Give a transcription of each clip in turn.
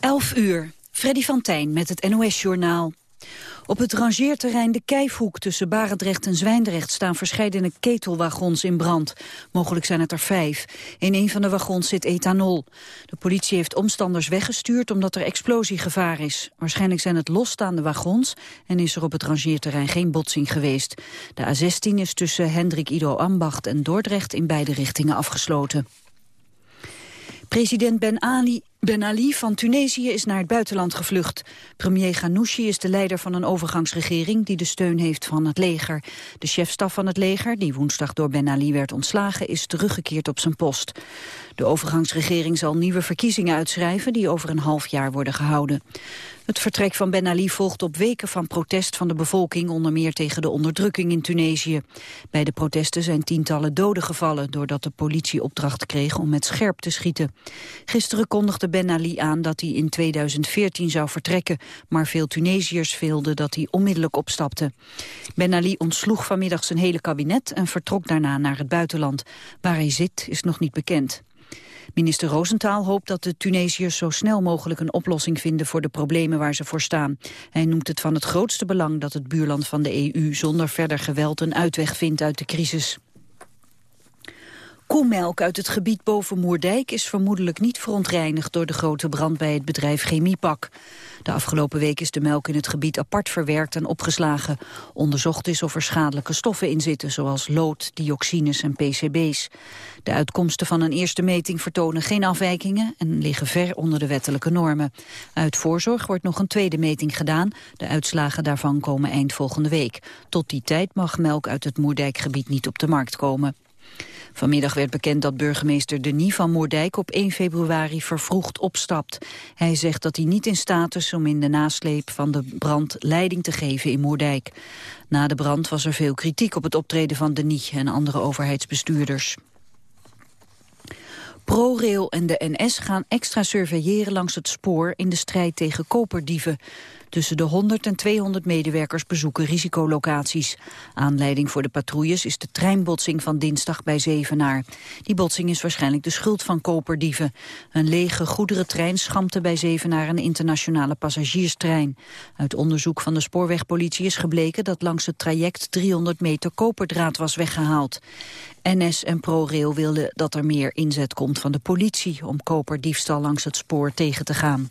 11 uur. Freddy van Tijn met het NOS-journaal. Op het rangeerterrein De Kijfhoek tussen Barendrecht en Zwijndrecht staan verscheidene ketelwagons in brand. Mogelijk zijn het er vijf. In een van de wagons zit ethanol. De politie heeft omstanders weggestuurd omdat er explosiegevaar is. Waarschijnlijk zijn het losstaande wagons en is er op het rangeerterrein geen botsing geweest. De A16 is tussen Hendrik Ido Ambacht en Dordrecht in beide richtingen afgesloten. President Ben Ali, ben Ali van Tunesië is naar het buitenland gevlucht. Premier Ghanouchi is de leider van een overgangsregering die de steun heeft van het leger. De chefstaf van het leger, die woensdag door Ben Ali werd ontslagen, is teruggekeerd op zijn post. De overgangsregering zal nieuwe verkiezingen uitschrijven die over een half jaar worden gehouden. Het vertrek van Ben Ali volgt op weken van protest van de bevolking, onder meer tegen de onderdrukking in Tunesië. Bij de protesten zijn tientallen doden gevallen, doordat de politie opdracht kreeg om met scherp te schieten. Gisteren kondigde Ben Ali aan dat hij in 2014 zou vertrekken, maar veel Tunesiërs wilden dat hij onmiddellijk opstapte. Ben Ali ontsloeg vanmiddag zijn hele kabinet en vertrok daarna naar het buitenland. Waar hij zit is nog niet bekend. Minister Roosentaal hoopt dat de Tunesiërs zo snel mogelijk een oplossing vinden voor de problemen waar ze voor staan. Hij noemt het van het grootste belang dat het buurland van de EU zonder verder geweld een uitweg vindt uit de crisis. Koemelk uit het gebied boven Moerdijk is vermoedelijk niet verontreinigd door de grote brand bij het bedrijf Chemiepak. De afgelopen week is de melk in het gebied apart verwerkt en opgeslagen. Onderzocht is of er schadelijke stoffen in zitten, zoals lood, dioxines en PCB's. De uitkomsten van een eerste meting vertonen geen afwijkingen en liggen ver onder de wettelijke normen. Uit voorzorg wordt nog een tweede meting gedaan. De uitslagen daarvan komen eind volgende week. Tot die tijd mag melk uit het Moerdijkgebied niet op de markt komen. Vanmiddag werd bekend dat burgemeester Denis van Moerdijk op 1 februari vervroegd opstapt. Hij zegt dat hij niet in staat is om in de nasleep van de brand leiding te geven in Moerdijk. Na de brand was er veel kritiek op het optreden van Denis en andere overheidsbestuurders. ProRail en de NS gaan extra surveilleren langs het spoor in de strijd tegen koperdieven. Tussen de 100 en 200 medewerkers bezoeken risicolocaties. Aanleiding voor de patrouilles is de treinbotsing van dinsdag bij Zevenaar. Die botsing is waarschijnlijk de schuld van koperdieven. Een lege goederentrein schampte bij Zevenaar een internationale passagierstrein. Uit onderzoek van de spoorwegpolitie is gebleken dat langs het traject 300 meter koperdraad was weggehaald. NS en ProRail wilden dat er meer inzet komt van de politie om koperdiefstal langs het spoor tegen te gaan.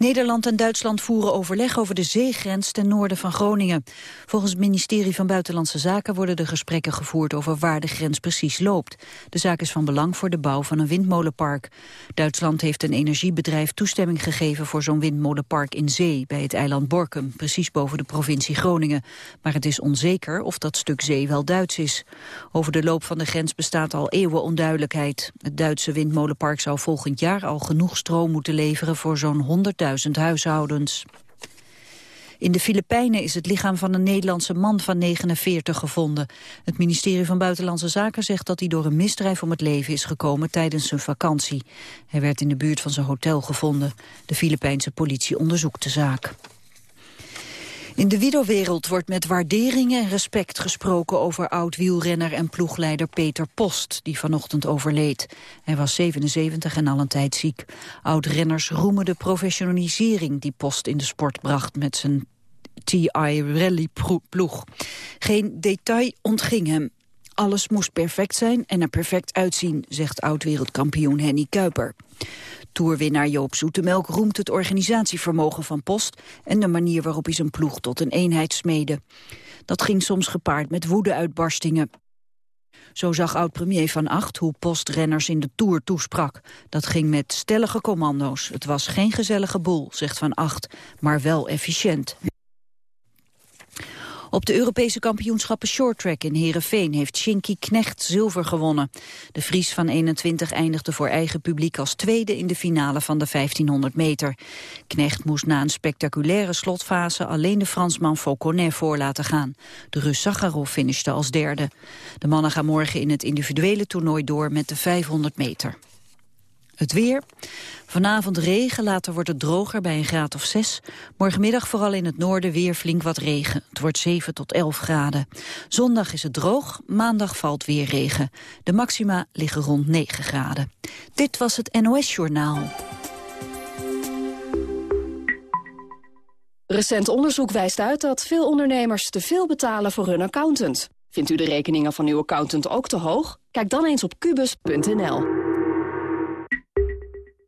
Nederland en Duitsland voeren overleg over de zeegrens ten noorden van Groningen. Volgens het ministerie van Buitenlandse Zaken worden de gesprekken gevoerd over waar de grens precies loopt. De zaak is van belang voor de bouw van een windmolenpark. Duitsland heeft een energiebedrijf toestemming gegeven voor zo'n windmolenpark in zee bij het eiland Borkum, precies boven de provincie Groningen. Maar het is onzeker of dat stuk zee wel Duits is. Over de loop van de grens bestaat al eeuwen onduidelijkheid. Het Duitse windmolenpark zou volgend jaar al genoeg stroom moeten leveren voor zo'n 100.000 huishoudens. In de Filipijnen is het lichaam van een Nederlandse man van 49 gevonden. Het ministerie van Buitenlandse Zaken zegt dat hij door een misdrijf om het leven is gekomen tijdens zijn vakantie. Hij werd in de buurt van zijn hotel gevonden. De Filipijnse politie onderzoekt de zaak. In de wielerwereld wordt met waardering en respect gesproken over oud-wielrenner en ploegleider Peter Post, die vanochtend overleed. Hij was 77 en al een tijd ziek. Oud-renners roemen de professionalisering die Post in de sport bracht met zijn TI Rally ploeg. Geen detail ontging hem. Alles moest perfect zijn en er perfect uitzien, zegt oud-wereldkampioen Henny Kuiper. Toerwinnaar Joop Zoetemelk roemt het organisatievermogen van Post... en de manier waarop hij zijn ploeg tot een eenheid smeden. Dat ging soms gepaard met woedeuitbarstingen. Zo zag oud-premier Van Acht hoe postrenners in de Tour toesprak. Dat ging met stellige commando's. Het was geen gezellige boel, zegt Van Acht, maar wel efficiënt. Op de Europese kampioenschappen shorttrack in Heerenveen heeft Shinky Knecht zilver gewonnen. De Fries van 21 eindigde voor eigen publiek als tweede in de finale van de 1500 meter. Knecht moest na een spectaculaire slotfase alleen de Fransman Fauconnet voor laten gaan. De Rus Sakharov finishte als derde. De mannen gaan morgen in het individuele toernooi door met de 500 meter. Het weer. Vanavond regen, later wordt het droger bij een graad of 6. Morgenmiddag vooral in het noorden weer flink wat regen. Het wordt 7 tot 11 graden. Zondag is het droog, maandag valt weer regen. De maxima liggen rond 9 graden. Dit was het NOS Journaal. Recent onderzoek wijst uit dat veel ondernemers te veel betalen voor hun accountant. Vindt u de rekeningen van uw accountant ook te hoog? Kijk dan eens op kubus.nl.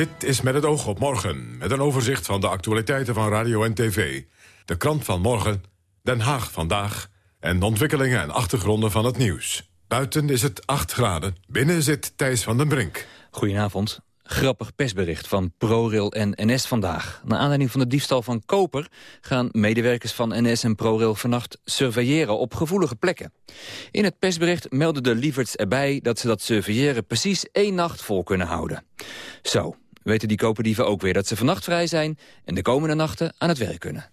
Dit is met het oog op morgen, met een overzicht van de actualiteiten van radio en tv. De krant van morgen, Den Haag vandaag... en de ontwikkelingen en achtergronden van het nieuws. Buiten is het 8 graden, binnen zit Thijs van den Brink. Goedenavond. Grappig persbericht van ProRail en NS vandaag. Naar aanleiding van de diefstal van koper... gaan medewerkers van NS en ProRail vannacht surveilleren op gevoelige plekken. In het persbericht melden de lieverds erbij... dat ze dat surveilleren precies één nacht vol kunnen houden. Zo, weten die koperdieven ook weer dat ze vannacht vrij zijn... en de komende nachten aan het werk kunnen.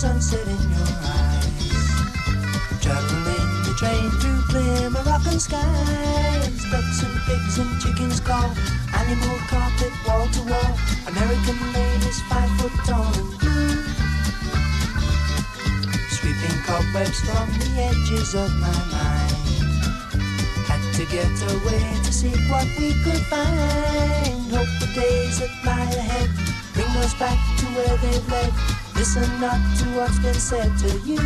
Sunset in your eyes. Traveling the train through clear Moroccan skies. Ducks and pigs and chickens call. Animal carpet wall to wall. American ladies five foot tall cobwebs from the edges of my mind. Had to get away to see what we could find. Hope the days that lie ahead bring us back to where they've led. Listen not to what's been said to you.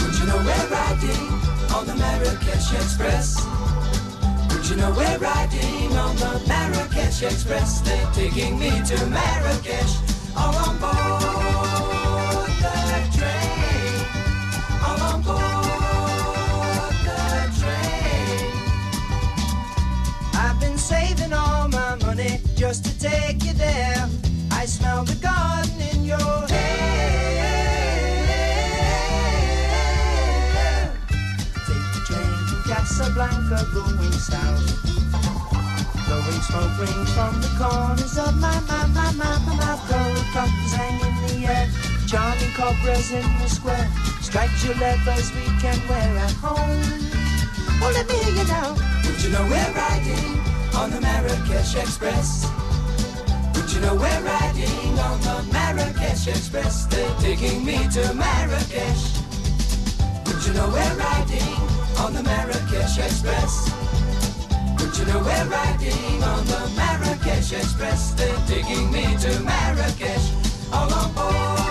Would you know we're riding on the Marrakesh Express? Would you know we're riding on the Marrakesh Express? They're taking me to Marrakesh, all on board just to take you there. I smell the garden in your hair. Take the train to Casablanca going south. Blowing smoke rings from the corners of my, my, my, my, my mouth. Gold coffins hang in the air. Charming cobras in the square. Striped levers we can wear at home. Oh, let me hear you now. Would you know we're riding on the Marrakesh Express? Would you know we're riding on the Marrakesh Express? They're taking me to Marrakesh. Would you know we're riding on the Marrakesh Express? Would you know we're riding on the Marrakesh Express? They're taking me to Marrakesh. All on board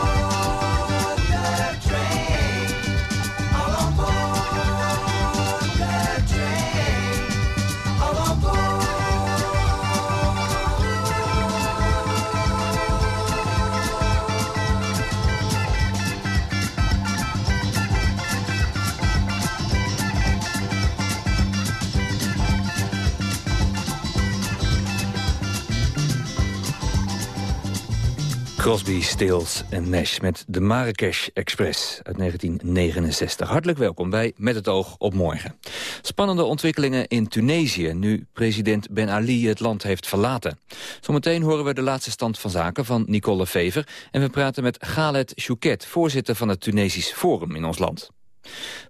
Crosby, Stills en Nash met de Marrakesh Express uit 1969. Hartelijk welkom bij Met het oog op morgen. Spannende ontwikkelingen in Tunesië nu president Ben Ali het land heeft verlaten. Zometeen horen we de laatste stand van zaken van Nicole Fever... en we praten met Galet Chouket, voorzitter van het Tunesisch Forum in ons land.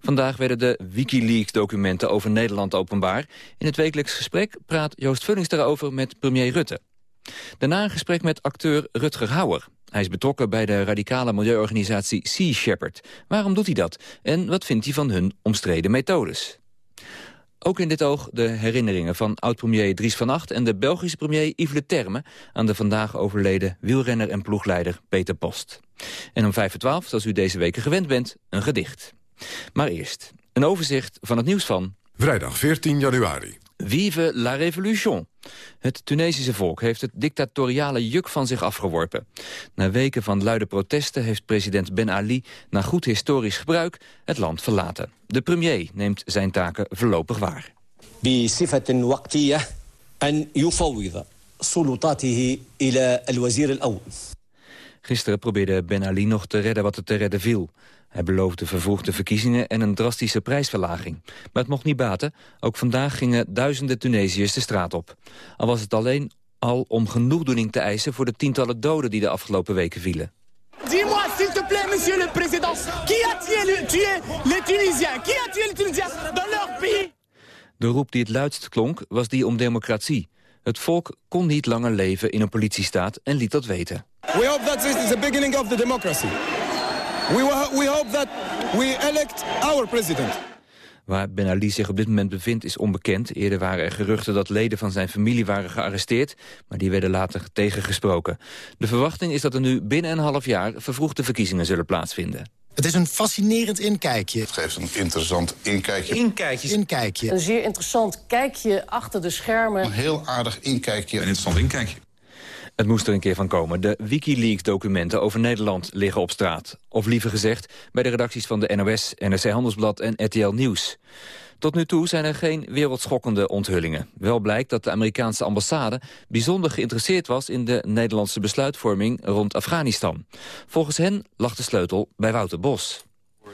Vandaag werden de Wikileaks-documenten over Nederland openbaar. In het wekelijks gesprek praat Joost Vullings daarover met premier Rutte. Daarna een gesprek met acteur Rutger Hauer. Hij is betrokken bij de radicale milieuorganisatie Sea Shepherd. Waarom doet hij dat? En wat vindt hij van hun omstreden methodes? Ook in dit oog de herinneringen van oud-premier Dries van Acht... en de Belgische premier Yves Le Terme... aan de vandaag overleden wielrenner en ploegleider Peter Post. En om vijf voor twaalf, zoals u deze weken gewend bent, een gedicht. Maar eerst, een overzicht van het nieuws van... Vrijdag 14 januari. Vive la révolution. Het Tunesische volk heeft het dictatoriale juk van zich afgeworpen. Na weken van luide protesten heeft president Ben Ali... na goed historisch gebruik het land verlaten. De premier neemt zijn taken voorlopig waar. Gisteren probeerde Ben Ali nog te redden wat er te redden viel. Hij beloofde vervroegde verkiezingen en een drastische prijsverlaging. Maar het mocht niet baten. Ook vandaag gingen duizenden Tunesiërs de straat op. Al was het alleen al om genoegdoening te eisen... voor de tientallen doden die de afgelopen weken vielen. Dis-moi, s'il te plaît, monsieur le président, qui a tué, le- tué les Tunisiens Qui a tué les Tunisiens dans leur pays De roep die het luidst klonk was die om democratie. Het volk kon niet langer leven in een politiestaat en liet dat weten. We hope that this is the beginning of the democracy. We, we hope that we elect our president. Waar Ben Ali zich op dit moment bevindt is onbekend. Eerder waren er geruchten dat leden van zijn familie waren gearresteerd... maar die werden later tegengesproken. De verwachting is dat er nu binnen een half jaar... vervroegde verkiezingen zullen plaatsvinden. Het is een fascinerend inkijkje. Het geeft een interessant inkijkje. Inkijkje. Inkijkje. Een zeer interessant kijkje achter de schermen. Een heel aardig inkijkje. Een interessant inkijkje. Het moest er een keer van komen. De Wikileaks-documenten over Nederland liggen op straat. Of liever gezegd, bij de redacties van de NOS, NRC Handelsblad en RTL Nieuws. Tot nu toe zijn er geen wereldschokkende onthullingen. Wel blijkt dat de Amerikaanse ambassade bijzonder geïnteresseerd was... in de Nederlandse besluitvorming rond Afghanistan. Volgens hen lag de sleutel bij Wouter Bos.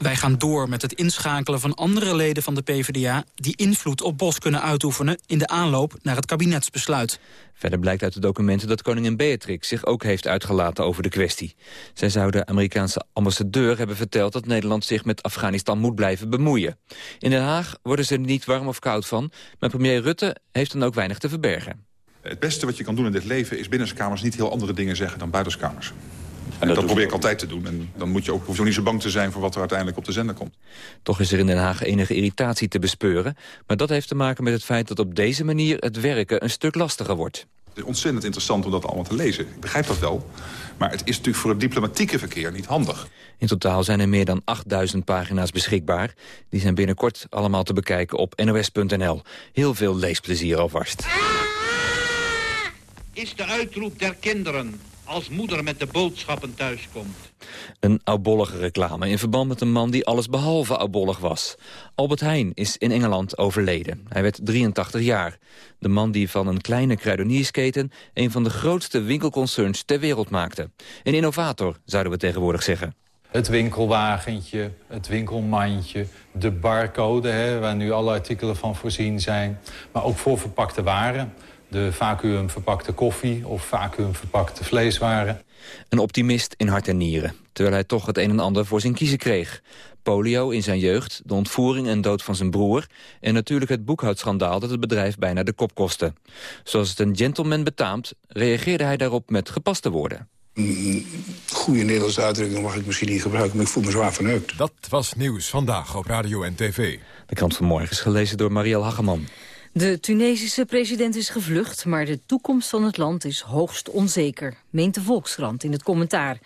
Wij gaan door met het inschakelen van andere leden van de PvdA... die invloed op Bos kunnen uitoefenen in de aanloop naar het kabinetsbesluit. Verder blijkt uit de documenten dat koningin Beatrix zich ook heeft uitgelaten over de kwestie. Zij zou de Amerikaanse ambassadeur hebben verteld dat Nederland zich met Afghanistan moet blijven bemoeien. In Den Haag worden ze er niet warm of koud van, maar premier Rutte heeft dan ook weinig te verbergen. Het beste wat je kan doen in dit leven is binnenskamers niet heel andere dingen zeggen dan buitenskamers. En dat, probeer ik altijd te doen. En dan moet je ook, hoef je ook niet zo bang te zijn voor wat er uiteindelijk op de zender komt. Toch is er in Den Haag enige irritatie te bespeuren, maar dat heeft te maken met het feit dat op deze manier het werken een stuk lastiger wordt. Het is ontzettend interessant om dat allemaal te lezen. Ik begrijp dat wel. Maar het is natuurlijk voor het diplomatieke verkeer niet handig. In totaal zijn er meer dan 8000 pagina's beschikbaar. Die zijn binnenkort allemaal te bekijken op nos.nl. Heel veel leesplezier alvast. is de uitroep der kinderen als moeder met de boodschappen thuiskomt. Een oudbollige reclame in verband met een man die alles behalve oudbollig was. Albert Heijn is in Engeland overleden. Hij werd 83 jaar. De man die van een kleine kruideniersketen... een van de grootste winkelconcerns ter wereld maakte. Een innovator, zouden we tegenwoordig zeggen. Het winkelwagentje, het winkelmandje, de barcode... Hè, waar nu alle artikelen van voorzien zijn. Maar ook voor verpakte waren. De vacuümverpakte koffie of vacuümverpakte vleeswaren. Een optimist in hart en nieren, terwijl hij toch het een en ander voor zijn kiezen kreeg. Polio in zijn jeugd, de ontvoering en dood van zijn broer... en natuurlijk het boekhoudschandaal dat het bedrijf bijna de kop kostte. Zoals het een gentleman betaamt, reageerde hij daarop met gepaste woorden. Een goede Nederlandse uitdrukking mag ik misschien niet gebruiken... maar ik voel me zwaar verneukt. Dat was Nieuws Vandaag op Radio en TV. De krant van morgen is gelezen door Marielle Hageman. De Tunesische president is gevlucht, maar de toekomst van het land is hoogst onzeker, meent de Volkskrant in het commentaar.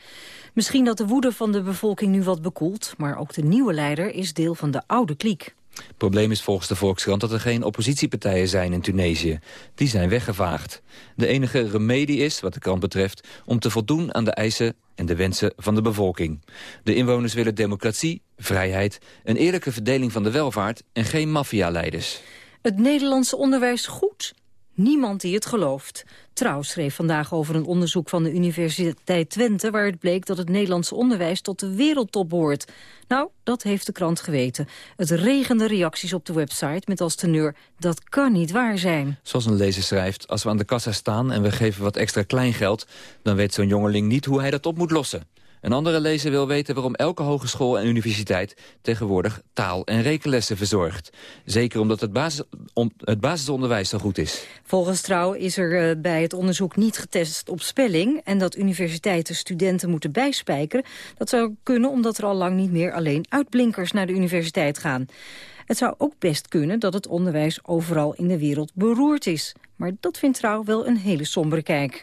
Misschien dat de woede van de bevolking nu wat bekoelt, maar ook de nieuwe leider is deel van de oude kliek. Het probleem is volgens de Volkskrant dat er geen oppositiepartijen zijn in Tunesië. Die zijn weggevaagd. De enige remedie is, wat de krant betreft, om te voldoen aan de eisen en de wensen van de bevolking. De inwoners willen democratie, vrijheid, een eerlijke verdeling van de welvaart en geen maffialeiders. Het Nederlandse onderwijs goed? Niemand die het gelooft. Trouw schreef vandaag over een onderzoek van de Universiteit Twente... waaruit bleek dat het Nederlandse onderwijs tot de wereldtop behoort. Nou, dat heeft de krant geweten. Het regende reacties op de website met als teneur... dat kan niet waar zijn. Zoals een lezer schrijft, als we aan de kassa staan en we geven wat extra kleingeld... dan weet zo'n jongeling niet hoe hij dat op moet lossen. Een andere lezer wil weten waarom elke hogeschool en universiteit tegenwoordig taal- en rekenlessen verzorgt. Zeker omdat het, basis, het basisonderwijs zo goed is. Volgens Trouw is er uh, bij het onderzoek niet getest op spelling... en dat universiteiten studenten moeten bijspijkeren. Dat zou kunnen omdat er al lang niet meer alleen uitblinkers naar de universiteit gaan. Het zou ook best kunnen dat het onderwijs overal in de wereld beroerd is. Maar dat vindt Trouw wel een hele sombere kijk.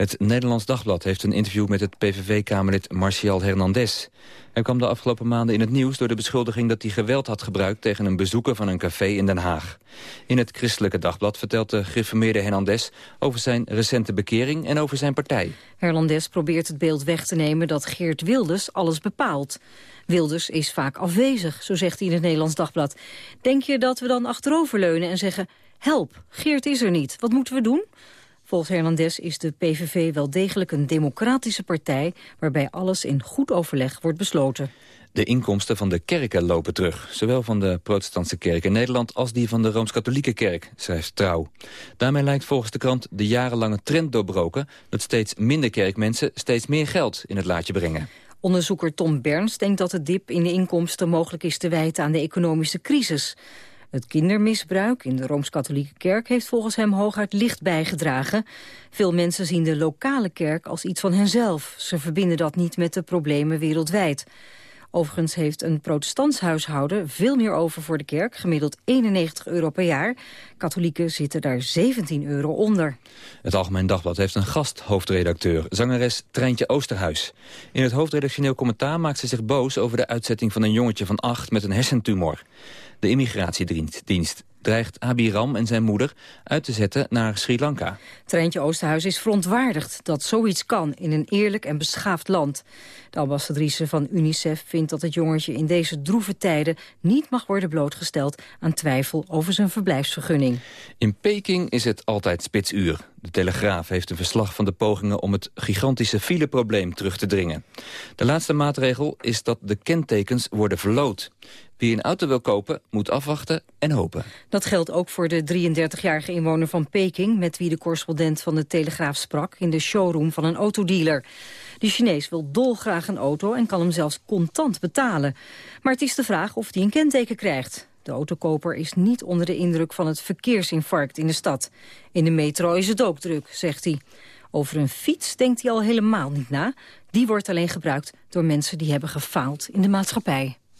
Het Nederlands Dagblad heeft een interview met het PVV-kamerlid Marcial Hernandez. Hij kwam de afgelopen maanden in het nieuws door de beschuldiging dat hij geweld had gebruikt tegen een bezoeker van een café in Den Haag. In het Christelijke Dagblad vertelt de gereformeerde Hernandez over zijn recente bekering en over zijn partij. Hernandez probeert het beeld weg te nemen dat Geert Wilders alles bepaalt. Wilders is vaak afwezig, zo zegt hij in het Nederlands Dagblad. Denk je dat we dan achteroverleunen en zeggen... help, Geert is er niet, wat moeten we doen? Volgens Hernandez is de PVV wel degelijk een democratische partij... waarbij alles in goed overleg wordt besloten. De inkomsten van de kerken lopen terug. Zowel van de protestantse kerk in Nederland als die van de Rooms-Katholieke kerk, schrijft Trouw. Daarmee lijkt volgens de krant de jarenlange trend doorbroken... dat steeds minder kerkmensen steeds meer geld in het laadje brengen. Onderzoeker Tom Berns denkt dat de dip in de inkomsten mogelijk is te wijten aan de economische crisis. Het kindermisbruik in de Rooms-Katholieke Kerk heeft volgens hem hooguit licht bijgedragen. Veel mensen zien de lokale kerk als iets van henzelf. Ze verbinden dat niet met de problemen wereldwijd. Overigens heeft een protestants huishouden veel meer over voor de kerk, gemiddeld 91 euro per jaar. Katholieken zitten daar 17 euro onder. Het Algemeen Dagblad heeft een gasthoofdredacteur, zangeres Treintje Oosterhuis. In het hoofdredactioneel commentaar maakt ze zich boos over de uitzetting van een jongetje van acht met een hersentumor. De immigratiedienst dreigt Abiram en zijn moeder uit te zetten naar Sri Lanka. Treintje Oosterhuis is verontwaardigd dat zoiets kan in een eerlijk en beschaafd land. De ambassadrice van UNICEF vindt dat het jongetje in deze droeve tijden niet mag worden blootgesteld aan twijfel over zijn verblijfsvergunning. In Peking is het altijd spitsuur. De Telegraaf heeft een verslag van de pogingen om het gigantische fileprobleem terug te dringen. De laatste maatregel is dat de kentekens worden verloot. Wie een auto wil kopen, moet afwachten en hopen. Dat geldt ook voor de 33-jarige inwoner van Peking... met wie de correspondent van de Telegraaf sprak... in de showroom van een autodealer. De Chinees wil dolgraag een auto en kan hem zelfs contant betalen. Maar het is de vraag of hij een kenteken krijgt. De autokoper is niet onder de indruk van het verkeersinfarct in de stad. In de metro is het ook druk, zegt hij. Over een fiets denkt hij al helemaal niet na. Die wordt alleen gebruikt door mensen die hebben gefaald in de maatschappij.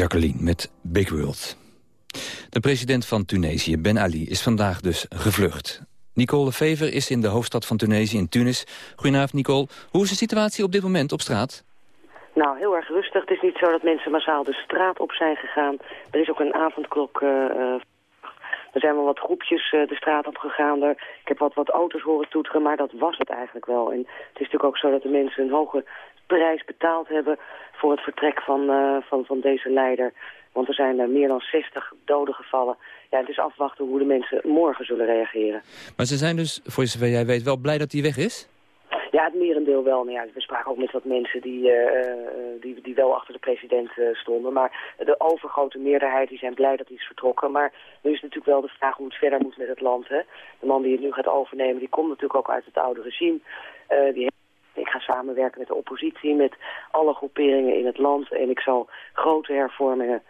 Jacqueline met Big World. De president van Tunesië, Ben Ali, is vandaag dus gevlucht. Nicole Fever is in de hoofdstad van Tunesië, in Tunis. Goedenavond, Nicole. Hoe is de situatie op dit moment op straat? Nou, heel erg rustig. Het is niet zo dat mensen massaal de straat op zijn gegaan. Er is ook een avondklok... Uh, er zijn wel wat groepjes uh, de straat op gegaan. Er, ik heb wat, wat auto's horen toeteren, maar dat was het eigenlijk wel. En het is natuurlijk ook zo dat de mensen een hoge prijs betaald hebben... voor het vertrek van, uh, van, van deze leider. Want er zijn uh, meer dan 60 doden gevallen. Ja, het is afwachten hoe de mensen morgen zullen reageren. Maar ze zijn dus, voor zover jij weet, wel blij dat hij weg is? Ja, het merendeel wel. Ja, we spraken ook met wat mensen die, uh, die, die wel achter de president uh, stonden. Maar de overgrote meerderheid die zijn blij dat hij is vertrokken. Maar nu is natuurlijk wel de vraag hoe het verder moet met het land. Hè? De man die het nu gaat overnemen, die komt natuurlijk ook uit het oude regime. die ik ga samenwerken met de oppositie, met alle groeperingen in het land. En ik zal grote hervormingen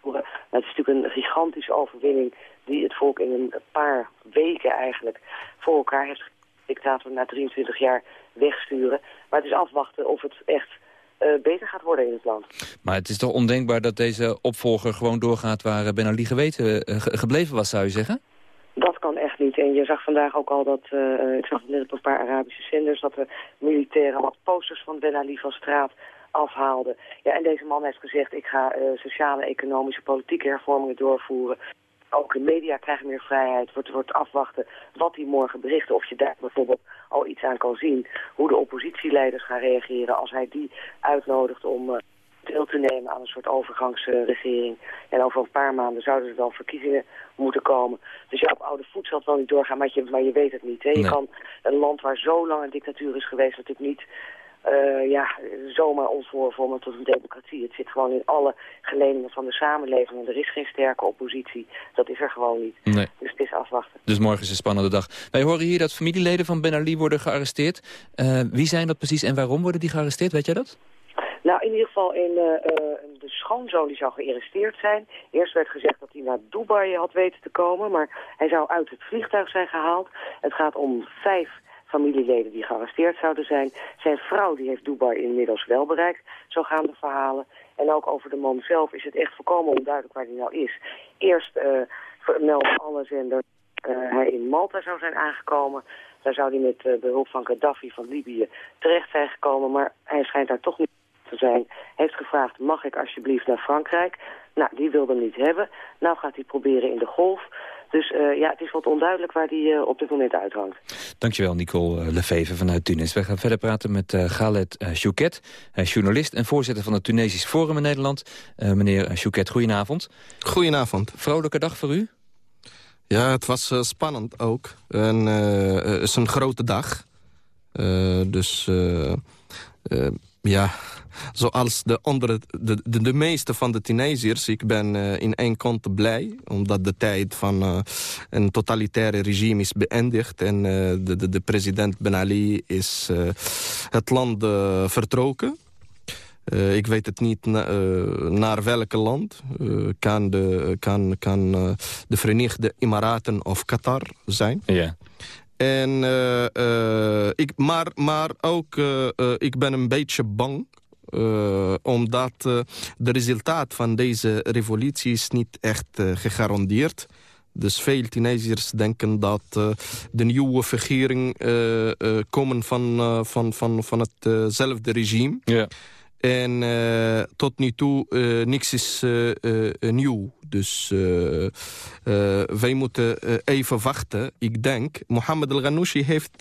voeren. het is natuurlijk een gigantische overwinning die het volk in een paar weken eigenlijk voor elkaar heeft dictator na 23 jaar wegsturen. Maar het is afwachten of het echt uh, beter gaat worden in het land. Maar het is toch ondenkbaar dat deze opvolger gewoon doorgaat waar Ben Ali geweten, uh, gebleven was, zou je zeggen? Dat kan echt En je zag vandaag ook al dat, uh, ik zag net op een paar Arabische zenders, dat de militairen wat posters van Ben Ali van straat afhaalden. Ja, en deze man heeft gezegd, ik ga sociale, economische, politieke hervormingen doorvoeren ook de media krijgen meer vrijheid. Wordt, wordt afwachten wat die morgen berichten. Of je daar bijvoorbeeld al iets aan kan zien. Hoe de oppositieleiders gaan reageren als hij die uitnodigt om uh, deel te nemen aan een soort overgangsregering. en over een paar maanden zouden er dan verkiezingen moeten komen. Dus ja, op oude voet zal het wel niet doorgaan, maar je, maar je weet het niet. Hè? Je kan een land waar zo lang een dictatuur is geweest natuurlijk niet uh, ja, zomaar omvormen tot een democratie. Het zit gewoon in alle geleningen van de samenleving. En er is geen sterke oppositie. Dat is er gewoon niet. Nee. Dus het is afwachten. Dus morgen is een spannende dag. Wij horen hier dat familieleden van Ben Ali worden gearresteerd. Uh, wie zijn dat precies en waarom worden die gearresteerd? Weet jij dat? Nou, in ieder geval in, uh, de schoonzoon die zou gearresteerd zijn. Eerst werd gezegd dat hij naar Dubai had weten te komen, maar hij zou uit het vliegtuig zijn gehaald. Het gaat om vijf familieleden die gearresteerd zouden zijn. Zijn vrouw die heeft Dubai inmiddels wel bereikt, zo gaan de verhalen. En ook over de man zelf is het echt volkomen onduidelijk waar hij nou is. Eerst uh, melden alle zenders uh, hij in Malta zou zijn aangekomen. Daar zou hij met behulp van Gaddafi van Libië terecht zijn gekomen. Maar hij schijnt daar toch niet te zijn. Heeft gevraagd, mag ik alsjeblieft naar Frankrijk? Nou, die wilde hem niet hebben. Nou gaat hij proberen in de golf. Dus uh, ja, het is wat onduidelijk waar die uh, op dit moment uithangt. Dankjewel, Nicole uh, Lefeve vanuit Tunis. We gaan verder praten met uh, Galet Chouquet. Hij is journalist en voorzitter van het Tunesisch Forum in Nederland. meneer Chouquet, goedenavond. Goedenavond. Vrolijke dag voor u? Ja, het was spannend ook. En het is een grote dag. dus ja, zoals de, andere, de, de, de, meeste van de Tunesiërs. Ik ben uh, in één kant blij, omdat de tijd van uh, een totalitaire regime is beëindigd. En uh, de, de, de, president Ben Ali is het land vertrokken. ik weet het niet na, naar welk land. kan de, kan, kan de Verenigde Emiraten of Qatar zijn. Ja. En, uh, uh, ik, maar, maar ook, uh, ik ben een beetje bang omdat de resultaat van deze revolutie is niet echt gegarandeerd. Dus veel Tunesiërs denken dat de nieuwe regering komen van, van, van, van hetzelfde regime. Ja. En uh, tot nu toe uh, niks is uh, nieuw. Dus wij moeten even wachten. Ik denk, Mohammed El Ghanouchi heeft,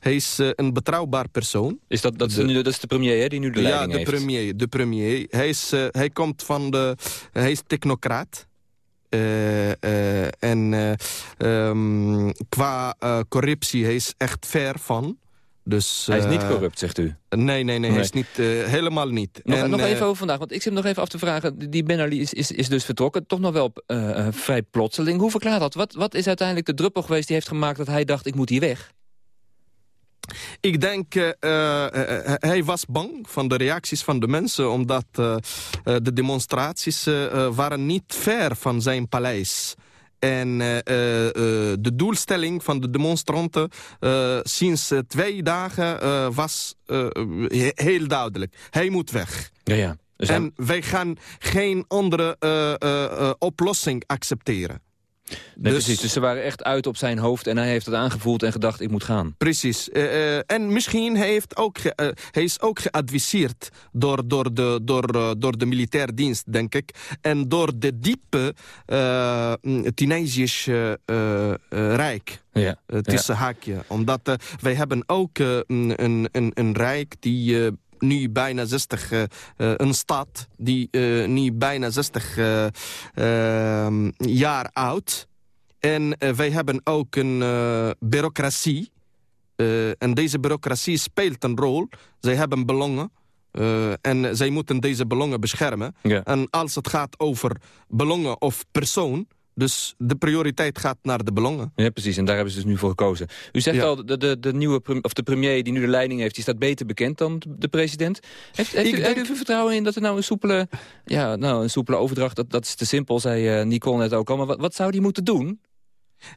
hij is een betrouwbaar persoon. Is dat, dat, is, de, dat is de premier hè, die nu de leiding heeft? Ja, de premier. De premier. Hij, is, hij komt van de... Hij is technocraat. Uh, uh, en uh, um, qua corruptie, hij is echt ver van. Dus, hij is niet corrupt, zegt u? Nee, nee, nee, nee. hij is niet, uh, helemaal niet. Nog, en, nog even over vandaag, want ik zit nog even af te vragen... die Ben Ali is, is, is dus vertrokken, toch nog wel uh, vrij plotseling. Hoe verklaart dat? Wat, wat is uiteindelijk de druppel geweest die heeft gemaakt... dat hij dacht, ik moet hier weg? Ik denk, uh, hij was bang van de reacties van de mensen... omdat de demonstraties waren niet ver van zijn paleis en uh, uh, de doelstelling van de demonstranten sinds twee dagen was heel duidelijk. Hij moet weg. Ja, ja. Dus en wij gaan geen andere eh, eh, eh, oplossing accepteren. Nee, Dus- precies. Dus ze waren echt uit op zijn hoofd en hij heeft het aangevoeld en gedacht, ik moet gaan. Precies. Eh, eh, en misschien heeft ook ge- eh, hij is ook geadviseerd door, door, de, door, door de militair dienst, denk ik. En door de diepe mm, Tunesische rijk. Ja. Tussen haakje. Omdat wij hebben ook een, een, een, een rijk die... nu bijna 60, eh, eh, een stad die eh, nu bijna 60 eh, ehm, jaar oud. En wij hebben ook een bureaucratie. En deze bureaucratie speelt een rol. Zij hebben belangen. en zij moeten deze belangen beschermen. Ja. En als het gaat over belangen of persoon... dus de prioriteit gaat naar de belangen. Ja, precies. En daar hebben ze dus nu voor gekozen. U zegt Ja. al, de, de, de nieuwe of de premier die nu de leiding heeft... die staat beter bekend dan de- de president. Heeft, heeft, u, denk- heeft u vertrouwen in dat er nou een soepele, ja, nou, een soepele overdracht... Dat, dat is te simpel, zei eh, Nicole net ook al. Maar wat, wat zou die moeten doen?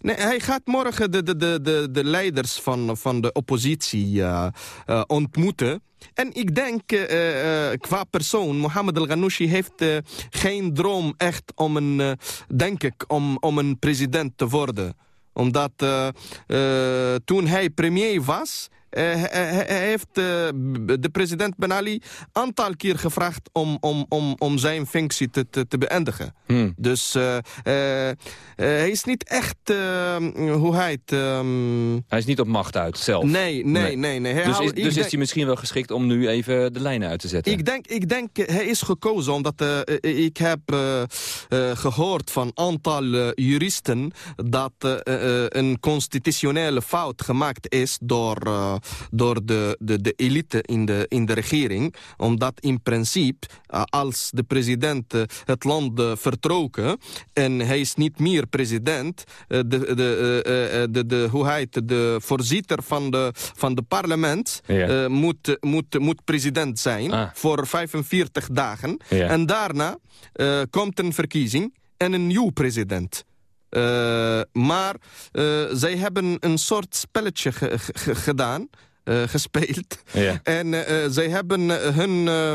Nee, hij gaat morgen de, de, de, de, de leiders van, van de oppositie eh, eh, ontmoeten. En ik denk, eh, qua persoon, Mohammed El Ghanouchi heeft geen droom echt om een, denk ik, om, om een president te worden. Omdat toen hij premier was, eh, hij, hij- heeft eh, de president Ben Ali aantal keer gevraagd om, om, om, om zijn functie te, te, te beëindigen. Hmm. Dus eh, eh, eh, hij is niet echt, eh, hoe hij het... ehm, Hij is niet op macht uit, zelf. Nee, nee, nee. nee. Hij Dus, is, dus is hij misschien wel geschikt om nu even de lijnen uit te zetten? Ik denk, ik denk, eh, hij is gekozen omdat eh, eh, ik heb eh, eh, gehoord van aantal eh, juristen dat eh, eh, een constitutionele fout gemaakt is door, eh, door de, de, de elite in de, in de regering. Omdat in principe, eh, als de president eh, het land eh, vertrokken en hij is niet meer president, de, de, eh, de, de, hoe heet de voorzitter van de, van de parlement Ja. moet, moet, moet president zijn voor 45 dagen. Ja. En daarna eh, komt een verkiezing en een nieuw president. Eh, maar eh, zij hebben een soort spelletje ge- ge- gedaan. eh, gespeeld. Ja. En zij hebben hun eh,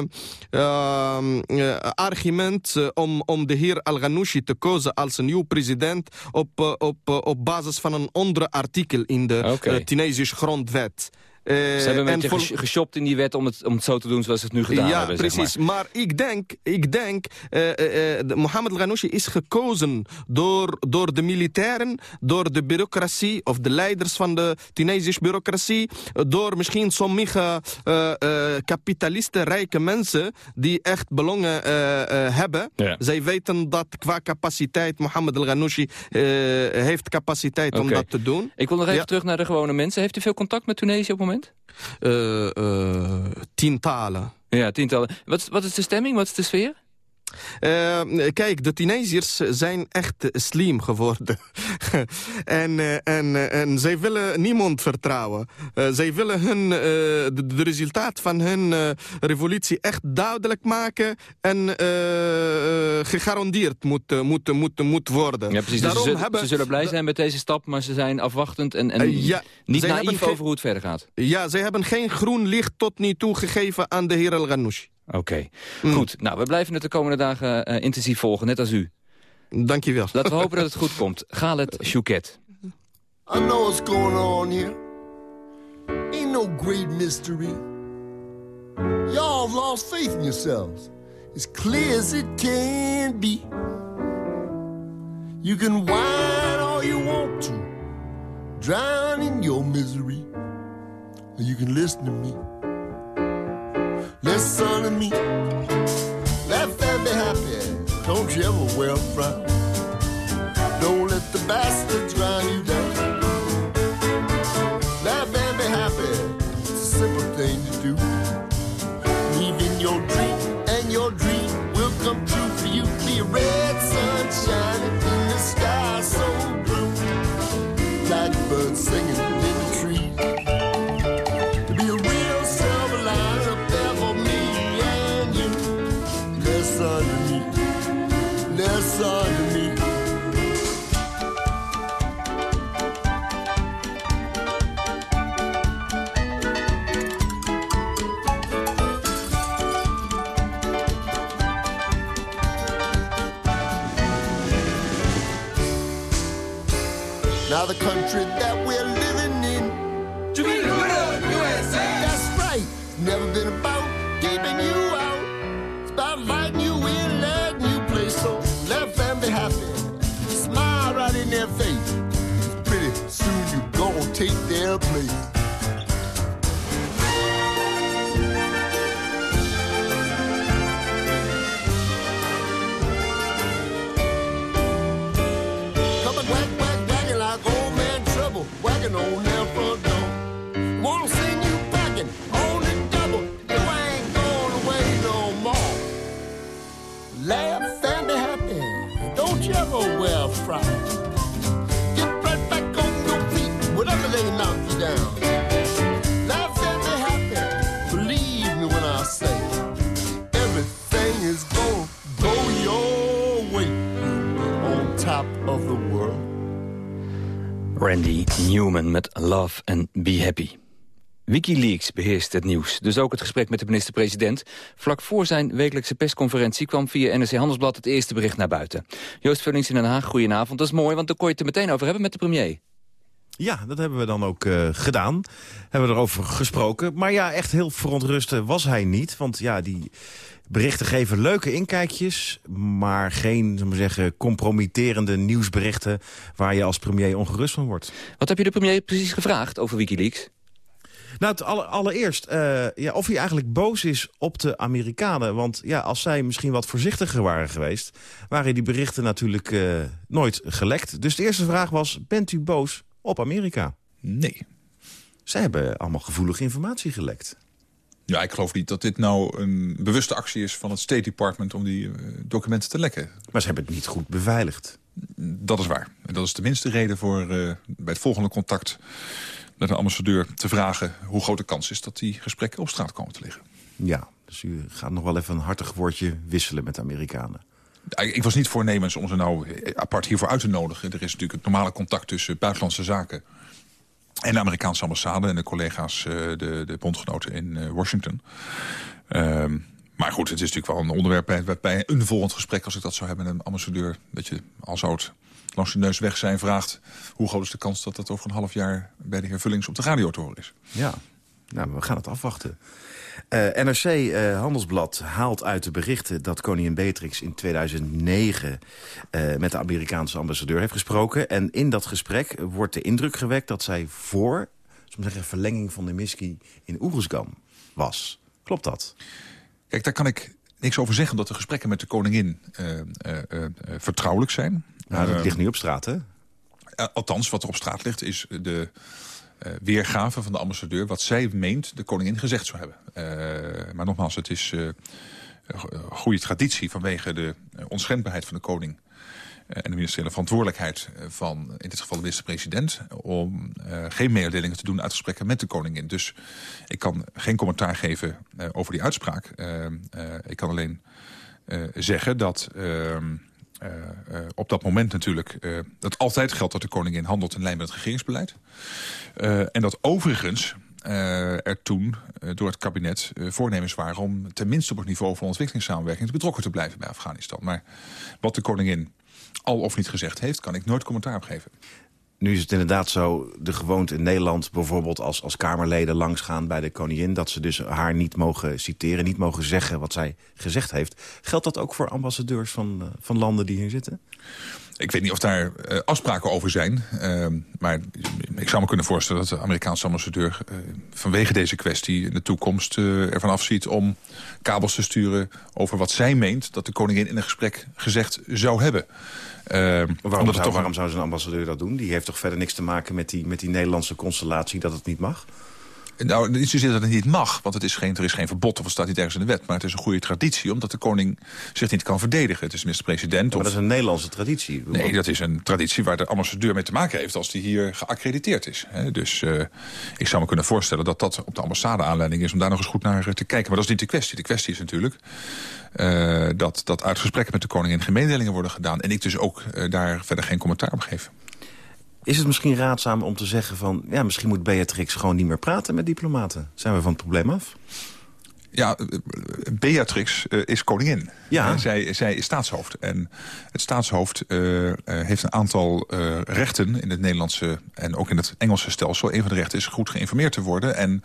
ehm, eh, argument om, om de heer Al-Ghanouchi te kozen als een nieuw president op, op, op basis van een ander artikel in de eh, Tunesische grondwet. Eh, Ze hebben een beetje geshopt in die wet om het, om het zo te doen zoals ze het nu gedaan ja, hebben. zeg precies. maar. maar. ik denk, ik denk eh, eh, eh, de- Mohammed Ghanouchi is gekozen door, door de militairen, door de bureaucratie of de leiders van de Tunesische bureaucratie, eh, door misschien sommige eh, eh, kapitalisten, rijke mensen die echt belangen eh, eh, hebben. Ja. Zij weten dat qua capaciteit Mohammed El Ghanouchi eh, heeft capaciteit om dat te doen. Ik wil nog even Ja. terug naar de gewone mensen. Heeft u veel contact met Tunesië op het moment? Eh, eh, tientallen. Ja, tientallen. Wat, wat is de stemming? Wat is de sfeer? Eh, kijk, de Tunesiërs zijn echt slim geworden. en, eh, en, eh, en zij willen niemand vertrouwen. Zij willen hun, de, de resultaat van hun revolutie echt duidelijk maken... en gegarandeerd moet, moet, moet, moet worden. Ja, precies. Dus Daarom ze, zullen, hebben, ze zullen blij zijn met deze stap, maar ze zijn afwachtend en, en ja, niet naïef over hoe het verder gaat. Ja, zij hebben geen groen licht tot nu toe gegeven aan de heer El Ghanouchi. Oké, Mm. goed. Nou, we blijven het de komende dagen eh, intensief volgen, net als u. Dank je wel. Laten we hopen dat het goed komt. Galet Chouquet. I know what's going on here. Ain't no great mystery. Y'all have lost faith in yourselves. As clear as it can be. You can whine all you want to, drown in your misery. Or you can listen to me. Listen to me. Laugh and be happy. Don't you ever wear a frown. Don't let the bastards grind you down. Laugh and be happy. It's a simple thing to do. Believe in your dream, and your dream will come true for you. Be red sun shining in the sky so blue. Blackbird singing Beheerst het nieuws, dus ook het gesprek met de minister-president. Vlak voor zijn wekelijkse persconferentie kwam via NRC Handelsblad het eerste bericht naar buiten. Joost Vullings in Den Haag, goedenavond. Dat is mooi, want dan kon je het er meteen over hebben met de premier. Ja, dat hebben we dan ook uh, gedaan. Hebben we erover gesproken. Maar ja, echt heel verontrust was hij niet. Want ja, die berichten geven leuke inkijkjes... maar geen, zullen we zeggen, compromitterende nieuwsberichten... waar je als premier ongerust van wordt. Wat heb je de premier precies gevraagd over Wikileaks? Nou, het alle, allereerst, uh, ja, of hij eigenlijk boos is op de Amerikanen. Want ja, als zij misschien wat voorzichtiger waren geweest... waren die berichten natuurlijk uh, nooit gelekt. Dus de eerste vraag was, bent u boos op Amerika? Nee. Zij hebben allemaal gevoelige informatie gelekt. Ja, ik geloof niet dat dit nou een bewuste actie is van het State Department... om die uh, documenten te lekken. Maar ze hebben het niet goed beveiligd. Dat is waar. En dat is de reden voor bij het volgende contact met een ambassadeur te vragen... hoe groot de kans is dat die gesprekken op straat komen te liggen. Ja, dus u gaat nog wel even een hartig woordje wisselen met de Amerikanen. Ik was niet voornemens om ze nou apart hiervoor uit te nodigen. Er is natuurlijk het normale contact tussen buitenlandse zaken... en de Amerikaanse ambassade en de collega's, de, de bondgenoten in Washington. Um, maar goed, het is natuurlijk wel een onderwerp bij, bij een volgend gesprek... als ik dat zou hebben met een ambassadeur... dat je al zou het langs de neus weg zijn vraagt... hoe groot is de kans dat dat over een half jaar bij de heer Vullings op de radio te horen is? Ja, nou, we gaan het afwachten. Uh, NRC uh, Handelsblad haalt uit de berichten dat koningin Beatrix in 2009 uh, met de Amerikaanse ambassadeur heeft gesproken. En in dat gesprek wordt de indruk gewekt dat zij voor zeggen, verlenging van de missie in Oeruzgan was. Klopt dat? Kijk, daar kan ik niks over zeggen dat de gesprekken met de koningin vertrouwelijk zijn. Nou, dat ligt niet op straat, hè? althans, wat er op straat ligt is de uh, weergave van de ambassadeur... wat zij meent de koningin gezegd zou hebben. Uh, maar nogmaals, het is uh, goede traditie vanwege de onschendbaarheid van de koning... en de ministeriële verantwoordelijkheid van, in dit geval de minister-president... om geen mededelingen te doen uit gesprekken met de koningin. Dus ik kan geen commentaar geven over die uitspraak. ik kan alleen zeggen dat... Uh, uh, op dat moment natuurlijk uh, dat altijd geldt dat de koningin handelt in lijn met het regeringsbeleid. en dat overigens er toen door het kabinet voornemens waren... om tenminste op het niveau van ontwikkelingssamenwerking... betrokken te blijven bij Afghanistan. Maar wat de koningin al of niet gezegd heeft... kan ik nooit commentaar op geven. Nu is het inderdaad zo, de gewoonte in Nederland... bijvoorbeeld als, als Kamerleden langsgaan bij de koningin... dat ze dus haar niet mogen citeren, niet mogen zeggen wat zij gezegd heeft. Geldt dat ook voor ambassadeurs van, uh, van landen die hier zitten? Ik weet niet of daar uh, afspraken over zijn. Uh, maar ik zou me kunnen voorstellen dat de Amerikaanse ambassadeur... Uh, vanwege deze kwestie in de toekomst ervan afziet... om kabels te sturen over wat zij meent... dat de koningin in een gesprek gezegd zou hebben. Waarom, zou, toch... waarom zou zijn ambassadeur dat doen? Die heeft toch verder niks te maken met die, met die Nederlandse constellatie... dat het niet mag? Nou, niet zozeer dat het niet mag, want het is geen, er is geen verbod of het staat niet ergens in de wet. Maar het is een goede traditie, omdat de koning zich niet kan verdedigen. Het is minister-president. Ja, maar dat is een Nederlandse traditie. Nee, dat is een traditie waar de ambassadeur mee te maken heeft als die hier geaccrediteerd is. Dus uh, ik zou me kunnen voorstellen dat dat op de ambassade aanleiding is om daar nog eens goed naar te kijken. Maar dat is niet de kwestie. De kwestie is natuurlijk uh, dat, dat uit gesprekken met de koningin geen mededelingen worden gedaan. En ik dus ook uh, daar verder geen commentaar op geef. Is het misschien raadzaam om te zeggen van... ja, misschien moet Beatrix gewoon niet meer praten met diplomaten? Zijn we van het probleem af? Ja, eh, Beatrix uh, is koningin. Ja. Uh, zij, zij is staatshoofd. En het staatshoofd uh, heeft een aantal rechten in het Nederlandse... en ook in het Engelse stelsel. Een van de rechten is goed geïnformeerd te worden... en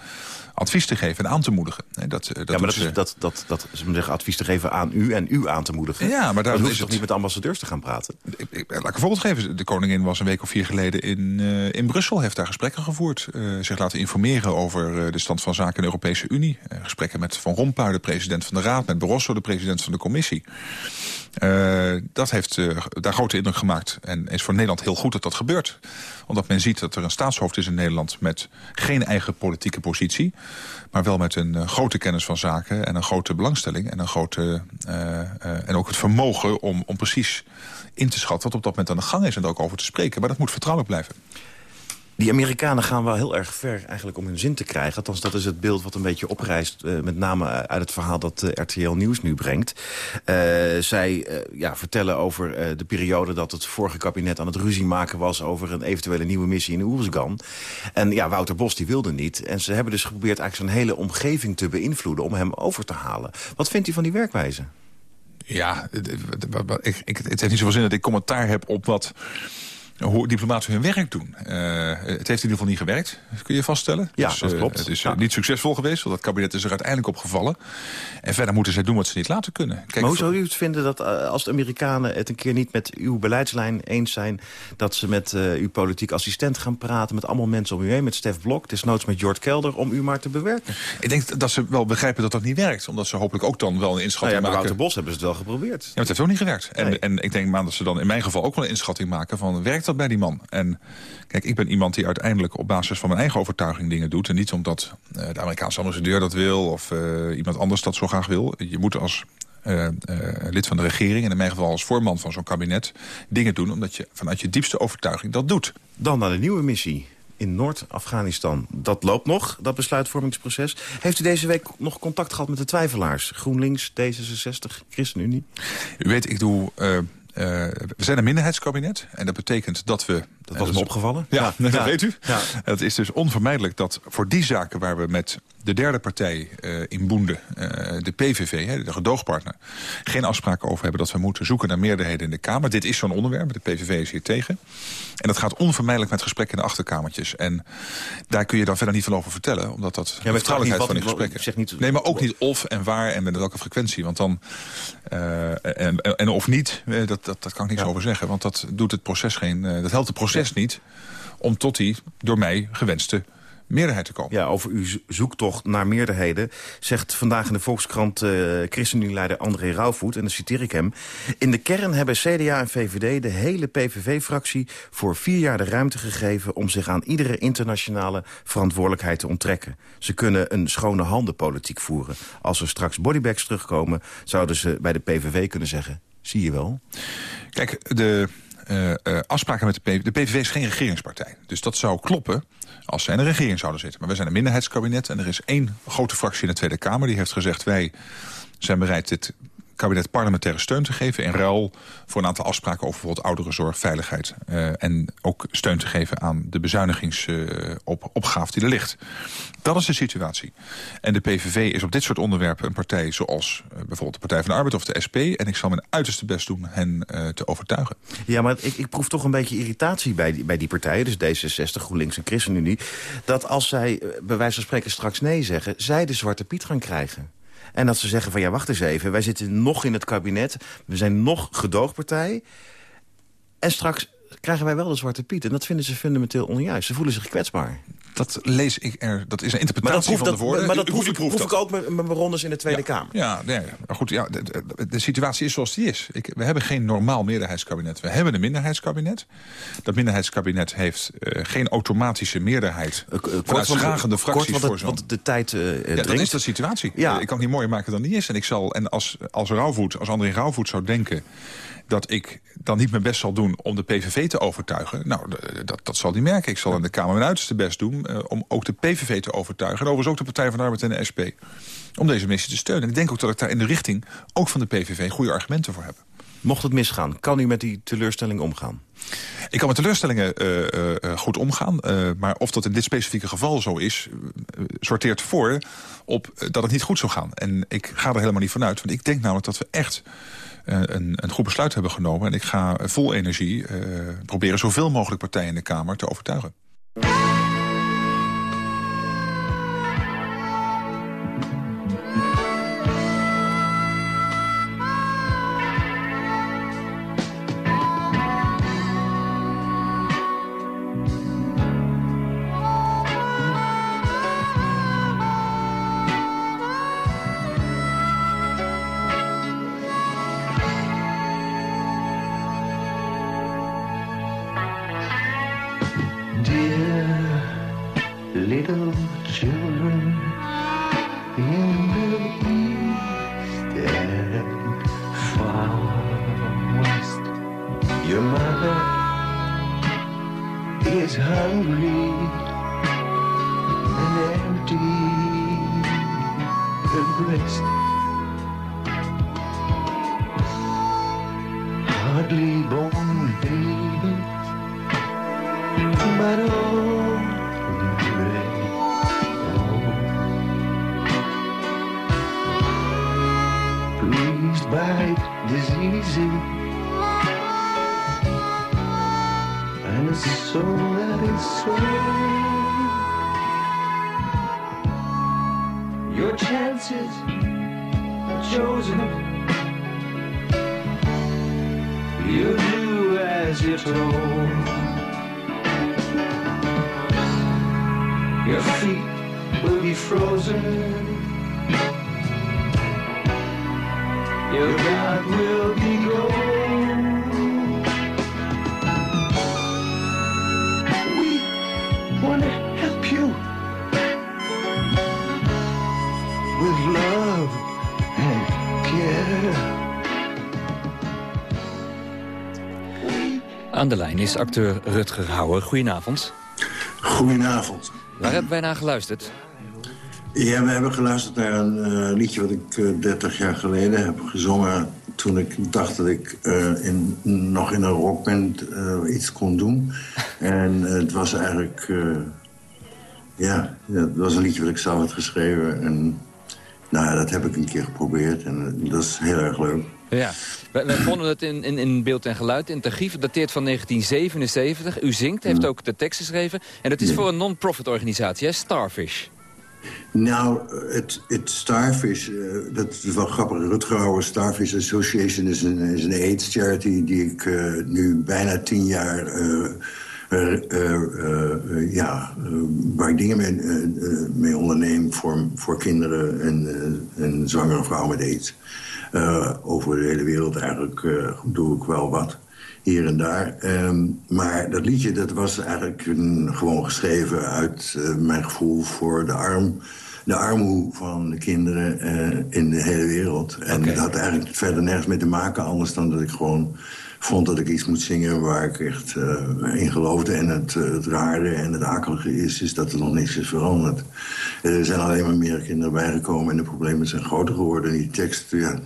advies te geven en aan te moedigen. Dat, dat ja, maar dat, is, dat, dat, dat zeggen, advies te geven aan u en u aan te moedigen. Ja, maar daar hoef je is toch het... niet met ambassadeurs te gaan praten? Ik, ik, laat ik een voorbeeld geven. De koningin was een week of vier geleden in, in Brussel. Heeft daar gesprekken gevoerd. zich laten informeren over de stand van zaken in de Europese Unie. gesprekken met Van Rompuy, de president van de Raad... met Barroso, de president van de Commissie. Uh, dat heeft uh, daar grote indruk gemaakt. En is voor Nederland heel goed dat dat gebeurt. Omdat men ziet dat er een staatshoofd is in Nederland... met geen eigen politieke positie... maar wel met een uh, grote kennis van zaken... en een grote belangstelling... en, een grote, en ook het vermogen om, om precies in te schatten... wat op dat moment aan de gang is en er ook over te spreken. Maar dat moet vertrouwelijk blijven. Die Amerikanen gaan wel heel erg ver eigenlijk om hun zin te krijgen. Althans, dat is het beeld wat een beetje oprijst. Uh, met name uit het verhaal dat uh, RTL Nieuws nu brengt. Zij ja, vertellen over de periode dat het vorige kabinet aan het ruzie maken was... over een eventuele nieuwe missie in Oersgan. En ja, Wouter Bos die wilde niet. En ze hebben dus geprobeerd eigenlijk zijn hele omgeving te beïnvloeden... om hem over te halen. Wat vindt u van die werkwijze? Ja, het heeft niet zoveel zin dat ik commentaar heb op wat hoe diplomaten hun werk doen. Uh, het heeft in ieder geval niet gewerkt, kun je vaststellen. Ja, dus, dat klopt. Uh, het is ja. niet succesvol geweest, want dat kabinet is er uiteindelijk op gevallen. En verder moeten zij doen wat ze niet laten kunnen. Kijk, maar hoe zou u het vinden dat als de Amerikanen het een keer niet met uw beleidslijn eens zijn... dat ze met uw politiek assistent gaan praten, met allemaal mensen om u heen... met Stef Blok, desnoods met Jort Kelder, om u maar te bewerken? Ik denk dat ze wel begrijpen dat dat niet werkt. Omdat ze hopelijk ook dan wel een inschatting nou ja, maken. Wouter Bos hebben ze het wel geprobeerd. Ja, maar het heeft ook niet gewerkt. Nee. En, en ik denk maar dat ze dan in mijn geval ook wel een inschatting maken van... werkt dat bij die man? En kijk, ik ben iemand die uiteindelijk op basis van mijn eigen overtuiging dingen doet. En niet omdat uh, de Amerikaanse ambassadeur dat wil of uh, iemand anders dat zo graag wil. Je moet als uh, lid van de regering, en in mijn geval als voorman van zo'n kabinet... dingen doen omdat je vanuit je diepste overtuiging dat doet. Dan naar de nieuwe missie in Noord-Afghanistan. Dat loopt nog, dat besluitvormingsproces. Heeft u deze week nog contact gehad met de twijfelaars? GroenLinks, D66, ChristenUnie? U weet, ik doe... Uh, we zijn een minderheidskabinet. En dat betekent dat we... Dat was me opgevallen. Ja, ja. dat ja. weet u. Ja. Het is dus onvermijdelijk dat voor die zaken waar we met de derde partij uh, in Boende, uh, de PVV, hè, de gedoogpartner, geen afspraken over hebben dat we moeten zoeken naar meerderheden in de Kamer. Dit is zo'n onderwerp, de PVV is hier tegen. En dat gaat onvermijdelijk met gesprekken in de achterkamertjes. En daar kun je dan verder niet van over vertellen, omdat dat Ja, de vertrouwelijkheid van die gesprekken... zeg niet- nee, maar ook niet of en waar en met welke frequentie. Want dan, uh, en, en of niet, eh, dat, dat, dat kan ik niks over zeggen. Want dat doet het proces geen, dat helpt het proces niet om tot die door mij gewenste meerderheid te komen. Ja, over uw zo- zoektocht naar meerderheden... zegt vandaag in de Volkskrant eh ChristenUnie-leider André Rauwvoet... en dan citeer ik hem... In de kern hebben CDA en VVD de hele PVV-fractie... voor vier jaar de ruimte gegeven... om zich aan iedere internationale verantwoordelijkheid te onttrekken. Ze kunnen een schone handenpolitiek voeren. Als er straks bodybags terugkomen... zouden ze bij de PVV kunnen zeggen... zie je wel. Kijk, de uh, uh, afspraken met de PVV... De PVV is geen regeringspartij. Dus dat zou kloppen als zij in de regering zouden zitten. Maar we zijn een minderheidskabinet en er is één grote fractie in de Tweede Kamer... die heeft gezegd, wij zijn bereid dit kabinet parlementaire steun te geven... in ruil voor een aantal afspraken over bijvoorbeeld ouderenzorg, veiligheid... Uh, en ook steun te geven aan de bezuinigingsopgave die er ligt. Dat is de situatie. En de PVV is op dit soort onderwerpen een partij zoals uh, bijvoorbeeld de Partij van de Arbeid of de SP... en ik zal mijn uiterste best doen hen te overtuigen. Ja, maar ik, ik proef toch een beetje irritatie bij die, bij die partijen... dus D66, GroenLinks en ChristenUnie... dat als zij eh, bij wijze van spreken straks nee zeggen... zij de Zwarte Piet gaan krijgen. En dat ze zeggen van ja, wacht eens even. Wij zitten nog in het kabinet. We zijn nog gedoogpartij. En straks krijgen wij wel de Zwarte Piet. En dat vinden ze fundamenteel onjuist. Ze voelen zich kwetsbaar. Dat lees ik er. Dat is een Maar dat interpretatie van de woorden. maar dat proef, u ik, ik ook met, met mijn rondes in de Tweede Kamer. Ja, nee, maar goed, ja, de, de, de situatie is zoals die is. Ik, we hebben geen normaal meerderheidskabinet. We hebben een minderheidskabinet. Dat minderheidskabinet heeft uh, geen automatische meerderheid... Uh, vanuit want- schragende kort, fracties want voor want de tijd uh, Ja, dat is de situatie. Ja. Ik kan het niet mooier maken dan die is. En, ik zal, en als, als Rauwvoet, als André Rauwvoet zou denken dat ik dan niet mijn best zal doen om de PVV te overtuigen... nou, dat, dat zal hij merken. Ik zal in de Kamer mijn uiterste best doen... eh, om ook de PVV te overtuigen. En overigens ook de Partij van de Arbeid en de SP. Om deze missie te steunen. En ik denk ook dat ik daar in de richting, ook van de PVV... goede argumenten voor heb. Mocht het misgaan, kan u met die teleurstelling omgaan? Ik kan met teleurstellingen uh, uh, goed omgaan. Maar of dat in dit specifieke geval zo is... sorteert voor op dat het niet goed zou gaan. En ik ga er helemaal niet vanuit. Want ik denk namelijk dat we echt een, een goed besluit hebben genomen. En ik ga vol energie proberen zoveel mogelijk partijen in de Kamer te overtuigen. is hungry and empty and blessed. Hardly born baby, but all dread. Oh. By diseases and so Your feet will be frozen. Aan de lijn is acteur Rutger Hauer. Goedenavond. Goedenavond. Waar hebben wij naar geluisterd? Ja, we hebben geluisterd naar een uh, liedje wat ik uh, 30 jaar geleden heb gezongen... toen ik dacht dat ik uh, in, nog in een rockband iets kon doen. En het was eigenlijk... ja, het was een liedje wat ik zelf had geschreven. En nou ja, dat heb ik een keer geprobeerd en dat is heel erg leuk. Ja, wij, vonden het in, in, in beeld en geluid. In Tagief dateert van 1977. U zingt, heeft ook de tekst geschreven. En dat is voor een non-profit organisatie, hè? Starfish. Nou, het, het Starfish, uh, dat is wel grappig. Rutger Starfish Association is een, is een AIDS charity... die ik uh, nu bijna tien jaar... Uh, ja, waar ik dingen mee, mee onderneem voor, voor kinderen en, en zwangere vrouwen met aids. Uh, over de hele wereld eigenlijk uh, doe ik wel wat. Hier en daar. Um, maar dat liedje dat was eigenlijk een, gewoon geschreven uit uh, mijn gevoel voor de arm de armoede van de kinderen in de hele wereld. En okay. dat had eigenlijk verder nergens mee te maken... anders dan dat ik gewoon vond dat ik iets moet zingen waar ik echt uh, in geloofde. En het, uh, het rare en het akelige is, is dat er nog niks is veranderd. Er zijn alleen maar meer kinderen bijgekomen en de problemen zijn groter geworden. En die tekst, ja,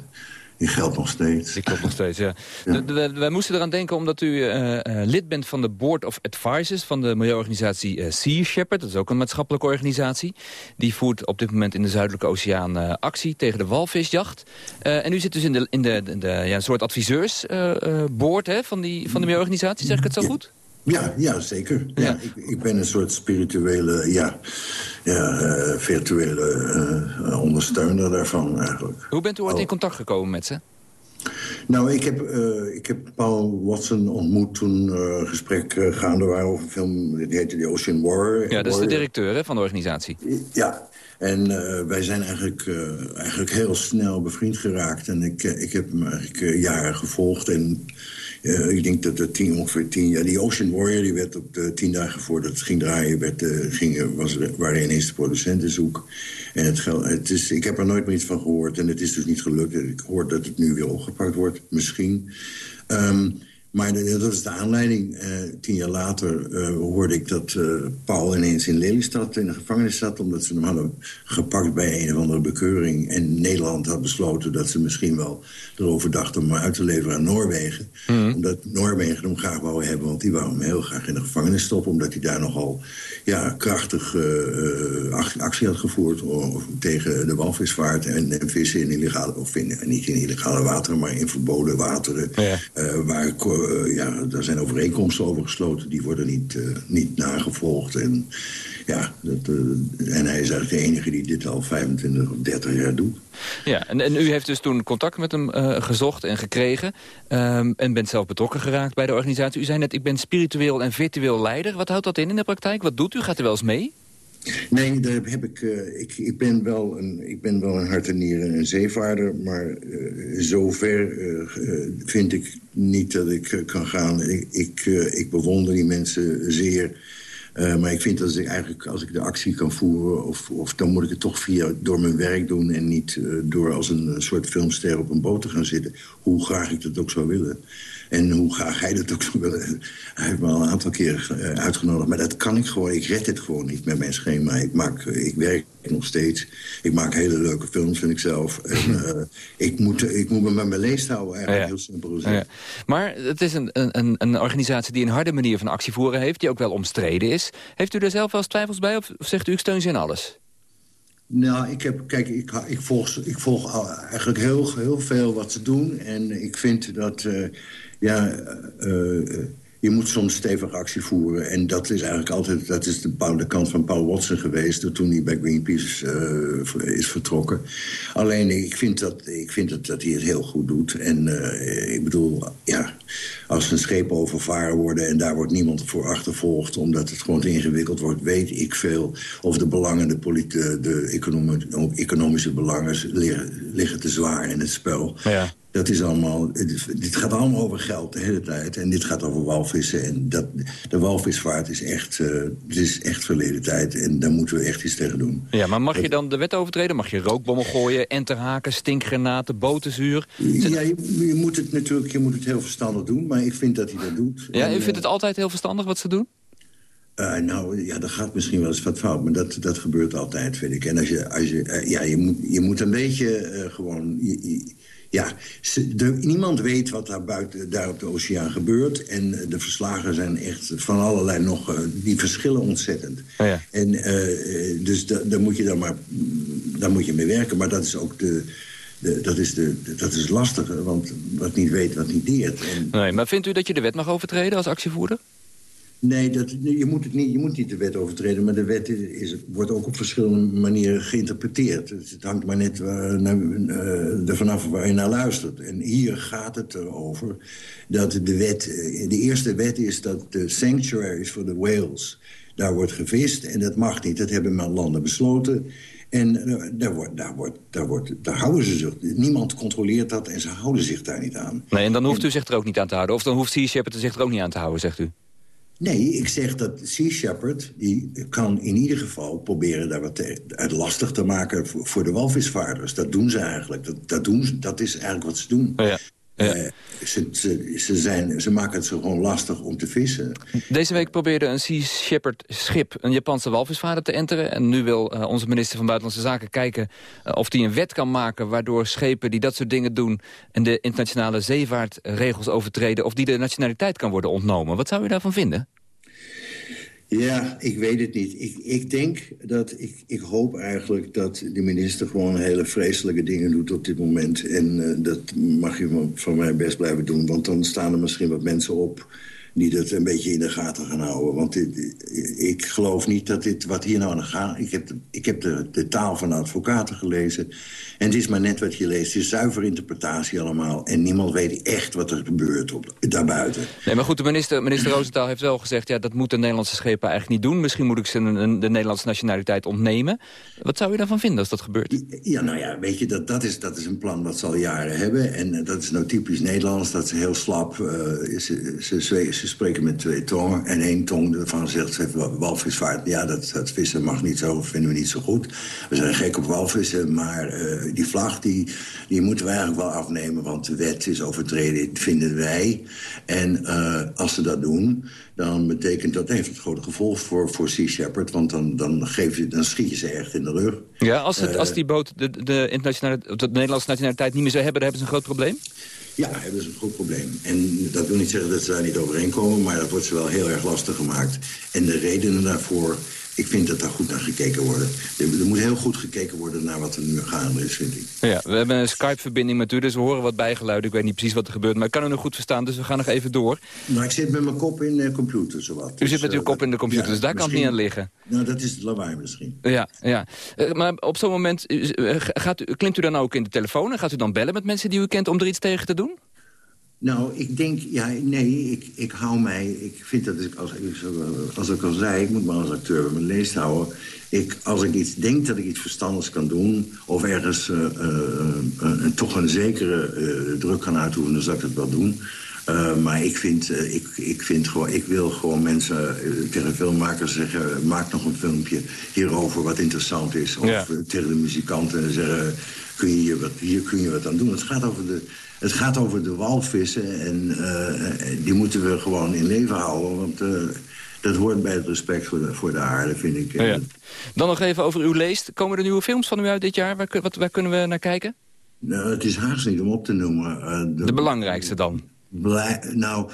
die geldt nog steeds. Die klopt nog steeds, ja. ja. Wij moesten eraan denken omdat u uh, lid bent van de Board of Advisors... van de milieuorganisatie uh, Sea Shepherd. Dat is ook een maatschappelijke organisatie. Die voert op dit moment in de Zuidelijke Oceaan uh, actie tegen de walvisjacht. en u zit dus in de, in de, de, de ja, een soort adviseursboard hè, van, die, van de milieuorganisatie. Zeg ik het zo goed? Ja, ja zeker. Ja. ja ik, ik, ben een soort spirituele, ja, ja uh, virtuele uh, ondersteuner daarvan eigenlijk. Hoe bent u ooit in contact gekomen met ze? Nou, ik heb, uh, ik heb Paul Watson ontmoet toen een gesprek gaande waren over een film... die heette The Ocean War. Ja, dat is de directeur hè, van de organisatie. Ja, en wij zijn eigenlijk, eigenlijk heel snel bevriend geraakt. En ik, ik heb hem eigenlijk jaren gevolgd en... Uh, ik denk dat het tien, ongeveer tien jaar... Die Ocean Warrior die werd op de tien dagen voordat het ging draaien... Werd, uh, ging, was, waren ineens de producentenzoek. En het, het is, ik heb er nooit meer iets van gehoord. En het is dus niet gelukt. Ik hoor dat het nu weer opgepakt wordt, misschien. Um, Maar dat is de aanleiding. Eh, tien jaar later eh, hoorde ik dat eh, Paul ineens in Lelystad in de gevangenis zat... omdat ze hem hadden gepakt bij een of andere bekeuring. En Nederland had besloten dat ze misschien wel erover dachten... om hem uit te leveren aan Noorwegen. Omdat Noorwegen hem graag wou hebben... want die wou hem heel graag in de gevangenis stoppen... omdat hij daar nogal ja, krachtig ac- actie had gevoerd... tegen de walvisvaart en, en vissen in illegale... of in, niet in illegale wateren, maar in verboden wateren... Eh, waar eh, ja, daar zijn overeenkomsten over gesloten. Die worden niet, eh, niet nagevolgd. En, ja, dat, eh, en hij is eigenlijk de enige die dit al 25 of 30 jaar doet. Ja, en, en u heeft dus toen contact met hem gezocht en gekregen... ehm, en bent zelf betrokken geraakt bij de organisatie. U zei net, ik ben spiritueel en virtueel leider. Wat houdt dat in in de praktijk? Wat doet u? Gaat u wel eens mee? Nee, daar heb ik, eh, ik, ik, ben wel een, ik ben wel een hart en nieren en zeevaarder... maar eh, zover eh, vind ik niet dat ik kan gaan. Ik, ik, ik bewonder die mensen zeer... Maar ik vind dat ik eigenlijk, als ik de actie kan voeren... Of, of dan moet ik het toch via, door mijn werk doen... en niet door als een soort filmster op een boot te gaan zitten. Hoe graag ik dat ook zou willen. En hoe graag hij dat ook zou willen. Hij heeft me al een aantal keer eh, uitgenodigd. Maar dat kan ik gewoon. Ik red het gewoon niet met mijn schema. Ik, maak, eh, ik werk nog steeds. Ik maak hele leuke films, vind ik zelf. En, eh, ik, moet, ik moet me met mijn leest houden, eigenlijk. Heel simpel gezegd. Ja. Maar het is een, een, een organisatie die een harde manier van actie voeren heeft... die ook wel omstreden is. Heeft u er zelf wel eens twijfels bij of, zegt u ik steun ze in alles? Nou, ik heb, kijk, ik, ik, volg, ik volg eigenlijk heel, heel veel wat ze doen. En ik vind dat, ja, eh, eh, je moet soms stevig actie voeren. En dat is eigenlijk altijd, dat is de, de kant van Paul Watson geweest... toen hij bij Greenpeace eh, is vertrokken. Alleen, ik vind, dat, ik vind dat, dat hij het heel goed doet. En ik bedoel, ja, als een schepen overvaren worden... en daar wordt niemand voor achtervolgd... omdat het gewoon te ingewikkeld wordt, weet ik veel... of de belangen, de, de, de economi- economische belangen liggen, liggen te zwaar in het spel. Ja. Dat is allemaal, dit gaat allemaal over geld de hele tijd. En dit gaat over walvissen. En dat, de walvisvaart is echt, eh, het is echt verleden tijd. En daar moeten we echt iets tegen doen. Ja, maar mag je dan de wet overtreden? Mag je rookbommen gooien, enterhaken, stinkgranaten, botenzuur? Ja, je, je moet het natuurlijk je moet het heel verstandig doen. Maar ik vind dat hij dat doet. Ja, En, u eh, vindt het altijd heel verstandig wat ze doen? Eh, nou, ja, dat gaat misschien wel eens wat fout, maar dat, dat gebeurt altijd, vind ik. En als je, als je, eh, ja, je, moet, je moet een beetje eh, gewoon... je- je- ja, ze- de- niemand weet wat daar buiten, daar op de oceaan gebeurt. En eh, de verslagen zijn echt van allerlei nog... eh, die verschillen ontzettend. ja. En eh, dus da- daar moet je dan maar daar moet je mee werken. Maar dat is ook de... de dat, is de, de- dat is lastige, want wat niet weet, wat niet deert. En, Nee, maar vindt u dat je de wet mag overtreden als actievoerder? Nee, dat, je, moet het niet, je moet niet de wet overtreden. Maar de wet is, is- wordt ook op verschillende manieren geïnterpreteerd. Dus het hangt maar net waar, naar, eh, ervan af waar je naar luistert. En hier gaat het erover dat de wet... eh, De eerste wet is dat de sanctuaries voor de whales... daar wordt gevist en dat mag niet. Dat hebben maar landen besloten. En eh, daar, wordt, daar, wordt, daar, wordt, daar houden ze zich... Niemand controleert dat en ze houden zich daar niet aan. Nee, en dan hoeft u zich er ook niet aan te houden. Of dan hoeft Sea Shepherd zich er ook niet aan te houden, zegt u. Nee, ik zeg dat Sea Shepherd... die kan in ieder geval proberen daar wat uit lastig te maken... voor, de walvisvaarders. Dat doen ze eigenlijk. Dat, dat, doen ze, dat is eigenlijk wat ze doen. Ja. Eh, ze, ze, ze, zijn, ze maken het zo gewoon lastig om te vissen. Deze week probeerde een Sea Shepherd schip een Japanse walvisvaarder te enteren. En nu wil eh, onze minister van Buitenlandse Zaken kijken eh, of hij een wet kan maken... waardoor schepen die dat soort dingen doen en de internationale zeevaartregels overtreden... of die de nationaliteit kan worden ontnomen. Wat zou u daarvan vinden? Ja, ik weet het niet. Ik, ik denk dat, ik, ik hoop eigenlijk dat de minister gewoon hele vreselijke dingen doet op dit moment. En eh, dat mag je van, mij best blijven doen. Want dan staan er misschien wat mensen op die dat een beetje in de gaten gaan houden. Want ik geloof niet dat dit, wat hier nou aan de gang... Ik heb, ik heb de, de taal van de advocaten gelezen. En het is maar net wat je leest. Het is zuiver interpretatie allemaal. En niemand weet echt wat er gebeurt op, daarbuiten. Nee, maar goed, de minister, minister Roosentaal heeft wel gezegd... ja, dat moeten Nederlandse schepen eigenlijk niet doen. Misschien moet ik ze een, een- de Nederlandse nationaliteit ontnemen. Wat zou u daarvan vinden als dat gebeurt? Ja, nou ja, weet je, dat, dat, is, dat is een plan wat ze al jaren hebben. En eh, dat is nou typisch Nederlands. Dat is heel slap. eh, ze, ze, ze, ze spreken met twee tongen. En één tong ervan zegt ze walvisvaart. Ja, dat, dat vissen mag niet zo, vinden we niet zo goed. We zijn gek op walvissen, maar eh, die vlag die, die moeten we eigenlijk wel afnemen. Want de wet is overtreden, vinden wij. En uh, als ze dat doen, dan betekent dat heeft het grote gevolg voor, voor Sea Shepherd. Want dan, dan, geef je, dan schiet je ze echt in de rug. Ja, als, het, als Eh, die boot de, de, internationale, de Nederlandse nationaliteit niet meer zou hebben... dan hebben ze een groot probleem? Ja, hebben ze een goed probleem. En dat wil niet zeggen dat ze daar niet overeenkomen... maar dat wordt ze wel heel erg lastig gemaakt. En de redenen daarvoor, ik vind dat daar goed naar gekeken wordt. Er, er moet heel goed gekeken worden naar wat er nu gaande is, vind ik. Ja, we hebben een Skype-verbinding met u, dus we horen wat bijgeluiden. Ik weet niet precies wat er gebeurt, maar ik kan u nog goed verstaan, dus we gaan nog even door. Nou, ik zit met mijn kop in de computer, zowat. U zit met Dus, uw eh, kop in de computer, ja, dus daar kan het niet aan liggen. Nou, dat is het lawaai misschien. Ja, ja. Eh, maar op zo'n moment, eh, gaat u, klimt u dan ook in de telefoon... en gaat u dan bellen met mensen die u kent om er iets tegen te doen? Nou, ik denk, ja, nee, ik, ik hou mij... Ik vind dat ik, als, als ik al zei, ik moet me als acteur bij mijn leest houden. Ik, als ik iets denk dat ik iets verstandigs kan doen... of ergens uh, uh, uh, toch een zekere eh, druk kan uitoefenen, dan zal ik dat wel doen. Maar ik vind, ik, ik vind gewoon, ik wil gewoon mensen tegen filmmakers zeggen... maak nog een filmpje hierover wat interessant is. Of Ja. tegen de muzikanten zeggen, kun je hier, wat, hier kun je wat aan doen. Het gaat over de, het gaat over de walvissen en uh, die moeten we gewoon in leven houden. Want uh, dat hoort bij het respect voor de, voor de aarde, vind ik. Ja. Dan nog even over uw leest. Komen er nieuwe films van u uit dit jaar? Waar, kun- wat, waar kunnen we naar kijken? Nou, het is haast niet om op te noemen. Uh, De belangrijkste dan? Nou,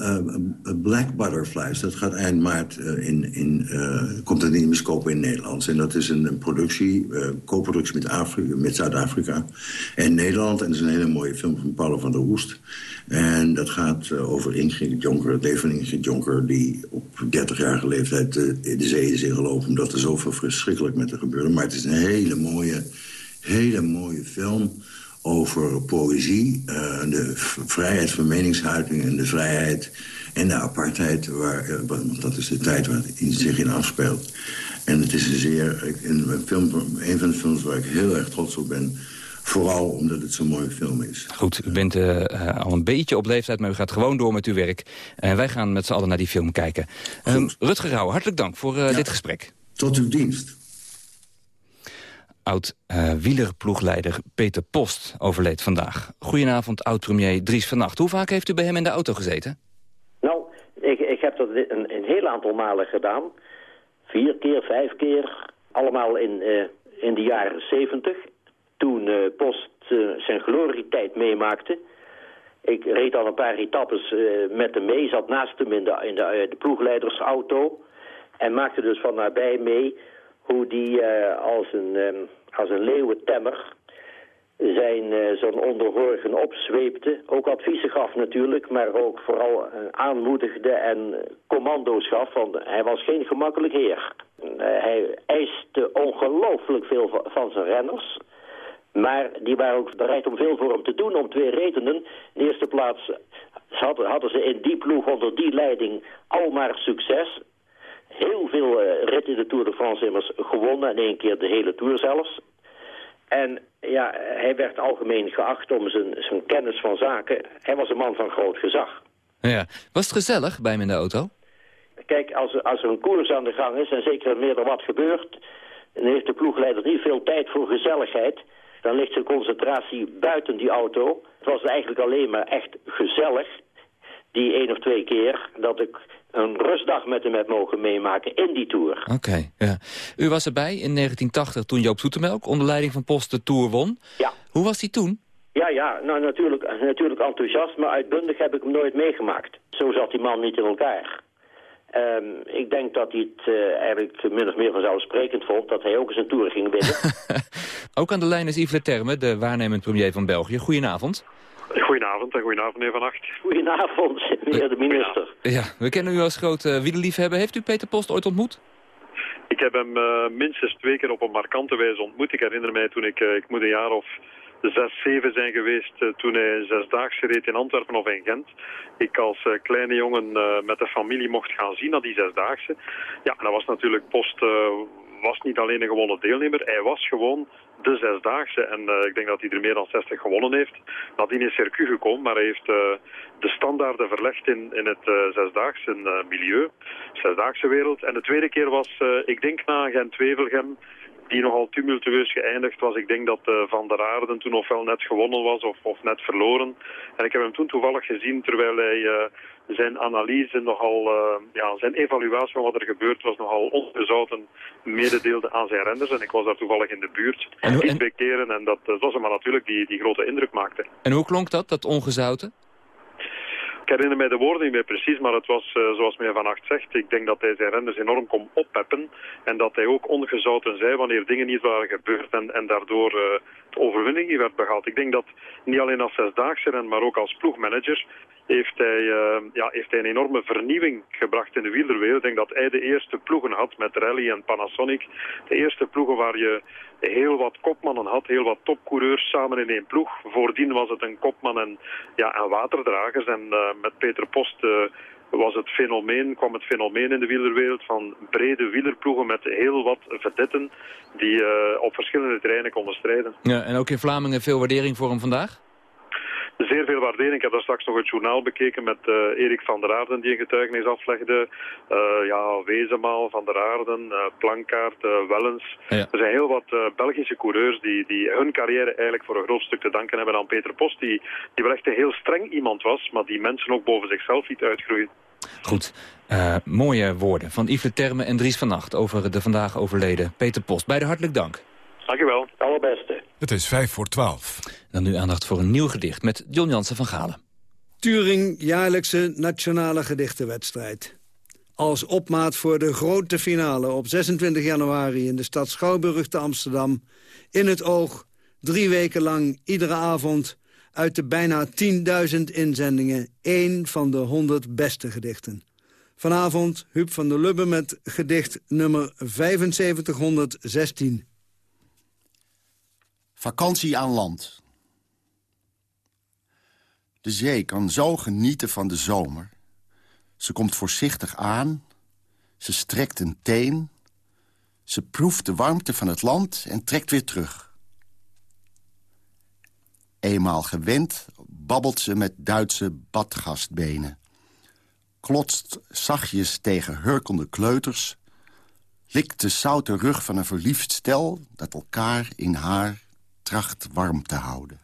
uh, Black Butterflies, dat gaat eind maart in, in, uh, komt het in de bioscoop in Nederland. En dat is een, productie, co-productie met, Afri met Zuid-Afrika en Nederland. En dat is een hele mooie film van Paulo van der Hoest. En dat gaat over Ingrid Jonker, het leven van Ingrid Jonker... die op 30-jarige leeftijd de zee is ingelopen... omdat er zoveel verschrikkelijk met haar gebeurde. Maar het is een hele mooie, hele mooie film over poëzie, uh, de vrijheid van meningsuiting en de vrijheid en de apartheid, waar, uh, want dat is de tijd waar het in zich in afspeelt. En het is een zeer, een, film, een van de films waar ik heel erg trots op ben, vooral omdat het zo'n mooie film is. Goed, u bent uh, al een beetje op leeftijd, maar u gaat gewoon door met uw werk. En wij gaan met z'n allen naar die film kijken. Um, Rutger Rauw, hartelijk dank voor ja, dit gesprek. Tot uw dienst oud-wielerploegleider uh, Peter Post overleed vandaag. Goedenavond, oud-premier Dries van Nacht. Hoe vaak heeft u bij hem in de auto gezeten? Nou, ik, ik heb dat een, een, heel aantal malen gedaan. Vier keer, vijf keer. Allemaal in, uh, in de jaren zeventig. Toen uh, Post zijn glorietijd meemaakte. Ik reed al een paar etappes met hem mee. Zat naast hem in de, in de, de ploegleidersauto. En maakte dus van nabij mee hoe die uh, als een, um, als een leeuwentemmer zijn uh, zo'n onderhorigen opzweepte. Ook adviezen gaf natuurlijk, maar ook vooral uh, aanmoedigde en commando's gaf. Want hij was geen gemakkelijk heer. hij eiste ongelooflijk veel van, van zijn renners. Maar die waren ook bereid om veel voor hem te doen om twee redenen. In de eerste plaats hadden, hadden ze in die ploeg onder die leiding al maar succes heel veel uh, ritten in de Tour de France immers gewonnen. En één keer de hele Tour zelfs. En ja, hij werd algemeen geacht om zijn, zijn kennis van zaken. Hij was een man van groot gezag. Ja. Was het gezellig bij hem in de auto? Kijk, als, als er een koers aan de gang is en zeker meer dan wat gebeurt... dan heeft de ploegleider niet veel tijd voor gezelligheid. Dan ligt zijn concentratie buiten die auto. Het was eigenlijk alleen maar echt gezellig. Die één of twee keer dat ik een rustdag met hem heb mogen meemaken in die Tour. Oké, okay, ja. U was erbij in 1980 toen Joop Zoetemelk onder leiding van Post de Tour won. Ja. Hoe was hij toen? Ja, ja, nou natuurlijk, natuurlijk enthousiast, maar uitbundig heb ik hem nooit meegemaakt. Zo zat die man niet in elkaar. Um, ik denk dat hij het uh, eigenlijk min of meer vanzelfsprekend vond dat hij ook eens een Tour ging winnen. ook aan de lijn is Yves Leterme, de waarnemend premier van België. Goedenavond. Goedenavond en goedenavond meneer Van Acht. Goedenavond meneer de minister. Ja, we kennen u als grote uh, wielerliefhebber. Heeft u Peter Post ooit ontmoet? Ik heb hem uh, minstens twee keer op een markante wijze ontmoet. Ik herinner mij toen ik, uh, ik moet een jaar of zes, zeven zijn geweest uh, toen hij een zesdaagse reed in Antwerpen of in Gent. Ik als uh, kleine jongen uh, met de familie mocht gaan zien naar die zesdaagse. Ja, dat was natuurlijk Post was niet alleen een gewonnen deelnemer, hij was gewoon de zesdaagse. En ik denk dat hij er meer dan 60 gewonnen heeft. Nadien is circuit gekomen, maar hij heeft de standaarden verlegd in, in het zesdaagse milieu, zesdaagse wereld. En de tweede keer was, ik denk na Gent-Wevelgem, die nogal tumultueus geëindigd was. Ik denk dat uh, Van der Aarden toen ofwel net gewonnen was of, of net verloren. En ik heb hem toen toevallig gezien terwijl hij uh, zijn analyse nogal, uh, ja, zijn evaluatie van wat er gebeurd was nogal ongezouten mededeelde aan zijn renders. En ik was daar toevallig in de buurt en, en... keren en dat was hem natuurlijk die, die grote indruk maakte. En hoe klonk dat, dat ongezouten? Ik herinner mij de woorden niet meer precies, maar het was uh, zoals meneer Van Acht zegt. Ik denk dat hij zijn renders enorm kon oppeppen. En dat hij ook ongezouten zei wanneer dingen niet waren gebeurd en, en daardoor uh, de overwinning niet werd behaald. Ik denk dat niet alleen als zesdaagse ren, maar ook als ploegmanager heeft hij, uh, ja, heeft hij een enorme vernieuwing gebracht in de wielerwereld. Ik denk dat hij de eerste ploegen had met Rally en Panasonic. De eerste ploegen waar je heel wat kopmannen had, heel wat topcoureurs samen in één ploeg. Voordien was het een kopman en, ja, en waterdragers. En uh, met Peter Post uh, was het fenomeen, kwam het fenomeen in de wielerwereld van brede wielerploegen met heel wat vedetten die uh, op verschillende terreinen konden strijden. Ja, en ook in Vlamingen veel waardering voor hem vandaag? Zeer veel waardering. Ik heb daar straks nog het journaal bekeken met uh, Erik van der Aarden die een getuigenis aflegde. Uh, ja, Wezemaal, Van der Aarden, uh, Plankaart, Wellens. Ja. Er zijn heel wat Belgische coureurs die, die hun carrière eigenlijk voor een groot stuk te danken hebben aan Peter Post. Die, die wel echt een heel streng iemand was, maar die mensen ook boven zichzelf liet uitgroeien. Goed. mooie woorden van Yves Terme en Dries van Nacht over de vandaag overleden Peter Post. Beide hartelijk dank. Dankjewel. Allerbeste. Het is vijf voor twaalf. Dan nu aandacht voor een nieuw gedicht met John Jansen van Galen. Turing jaarlijkse nationale gedichtenwedstrijd. Als opmaat voor de grote finale op 26 januari in de stad Schouwburg te Amsterdam. In het oog, drie weken lang, iedere avond... uit de bijna 10.000 inzendingen, één van de 100 beste gedichten. Vanavond Huub van der Lubbe met gedicht nummer 7516. Vakantie aan land. De zee kan zo genieten van de zomer. Ze komt voorzichtig aan. Ze strekt een teen. Ze proeft de warmte van het land en trekt weer terug. Eenmaal gewend babbelt ze met Duitse badgastbenen. Klotst zachtjes tegen hurkende kleuters. Likt de zoute rug van een verliefd stel... dat elkaar in haar tracht warm te houden.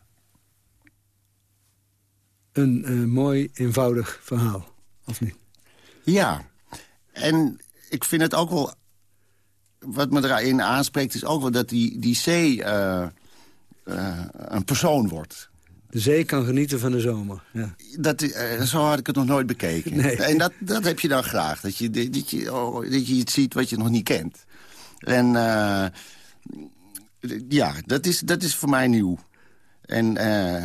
Een uh, mooi, eenvoudig verhaal, of niet? Ja, en ik vind het ook wel... Wat me erin aanspreekt is ook wel dat die, die zee uh, uh, een persoon wordt. De zee kan genieten van de zomer. Ja. Dat, zo had ik het nog nooit bekeken. Nee. En dat, dat heb je dan graag. Dat je, dat, je, oh, dat je iets ziet wat je nog niet kent. En ja, dat is, dat is voor mij nieuw. En, uh,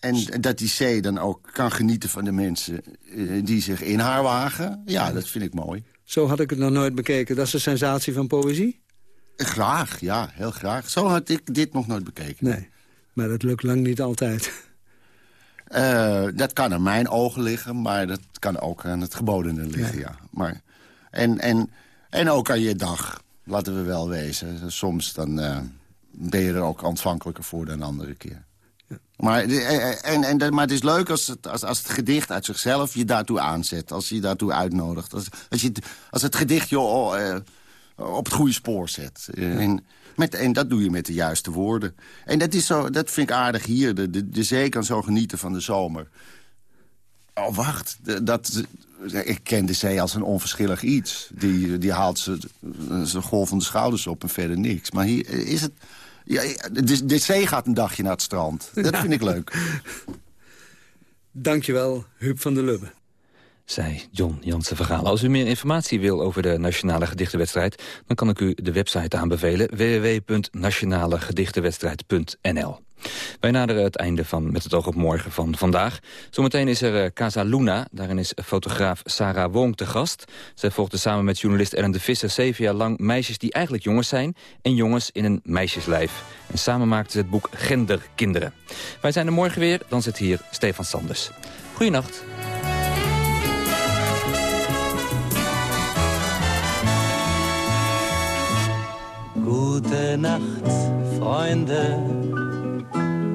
en dat die zee dan ook kan genieten van de mensen uh, die zich in haar wagen. Ja, dat vind ik mooi. Zo had ik het nog nooit bekeken. Dat is de sensatie van poëzie? Graag, ja, heel graag. Zo had ik dit nog nooit bekeken. Nee, maar dat lukt lang niet altijd. Uh, dat kan aan mijn ogen liggen, maar dat kan ook aan het gebodene liggen, ja. ja. Maar, en, en, en ook aan je dag. Laten we wel wezen. Soms dan, uh, ben je er ook ontvankelijker voor dan een andere keer. Ja. Maar, en, en, maar het is leuk als het, als, als het gedicht uit zichzelf je daartoe aanzet. Als je je daartoe uitnodigt. Als, als, je, als het gedicht je uh, op het goede spoor zet. Ja. En, met, en dat doe je met de juiste woorden. En dat, is zo, dat vind ik aardig hier. De, de, de zee kan zo genieten van de zomer. Oh, wacht. Dat, ik ken de zee als een onverschillig iets. Die, die haalt ze, zijn golvende schouders op en verder niks. Maar hier is het... Ja, de, de zee gaat een dagje naar het strand. Dat vind ik leuk. Dankjewel, Huub van der Lubbe. Zei John Jansen Vergaal. Als u meer informatie wil over de Nationale Gedichtenwedstrijd... dan kan ik u de website aanbevelen www.nationalegedichtenwedstrijd.nl. Wij naderen het einde van Met het oog op morgen van vandaag. Zometeen is er uh, Casa Luna. Daarin is fotograaf Sarah Wong te gast. Zij volgde samen met journalist Ellen de Visser zeven jaar lang meisjes die eigenlijk jongens zijn... en jongens in een meisjeslijf. En samen maakten ze het boek Genderkinderen. Wij zijn er morgen weer, dan zit hier Stefan Sanders. Goedenacht. Nacht, Freunde.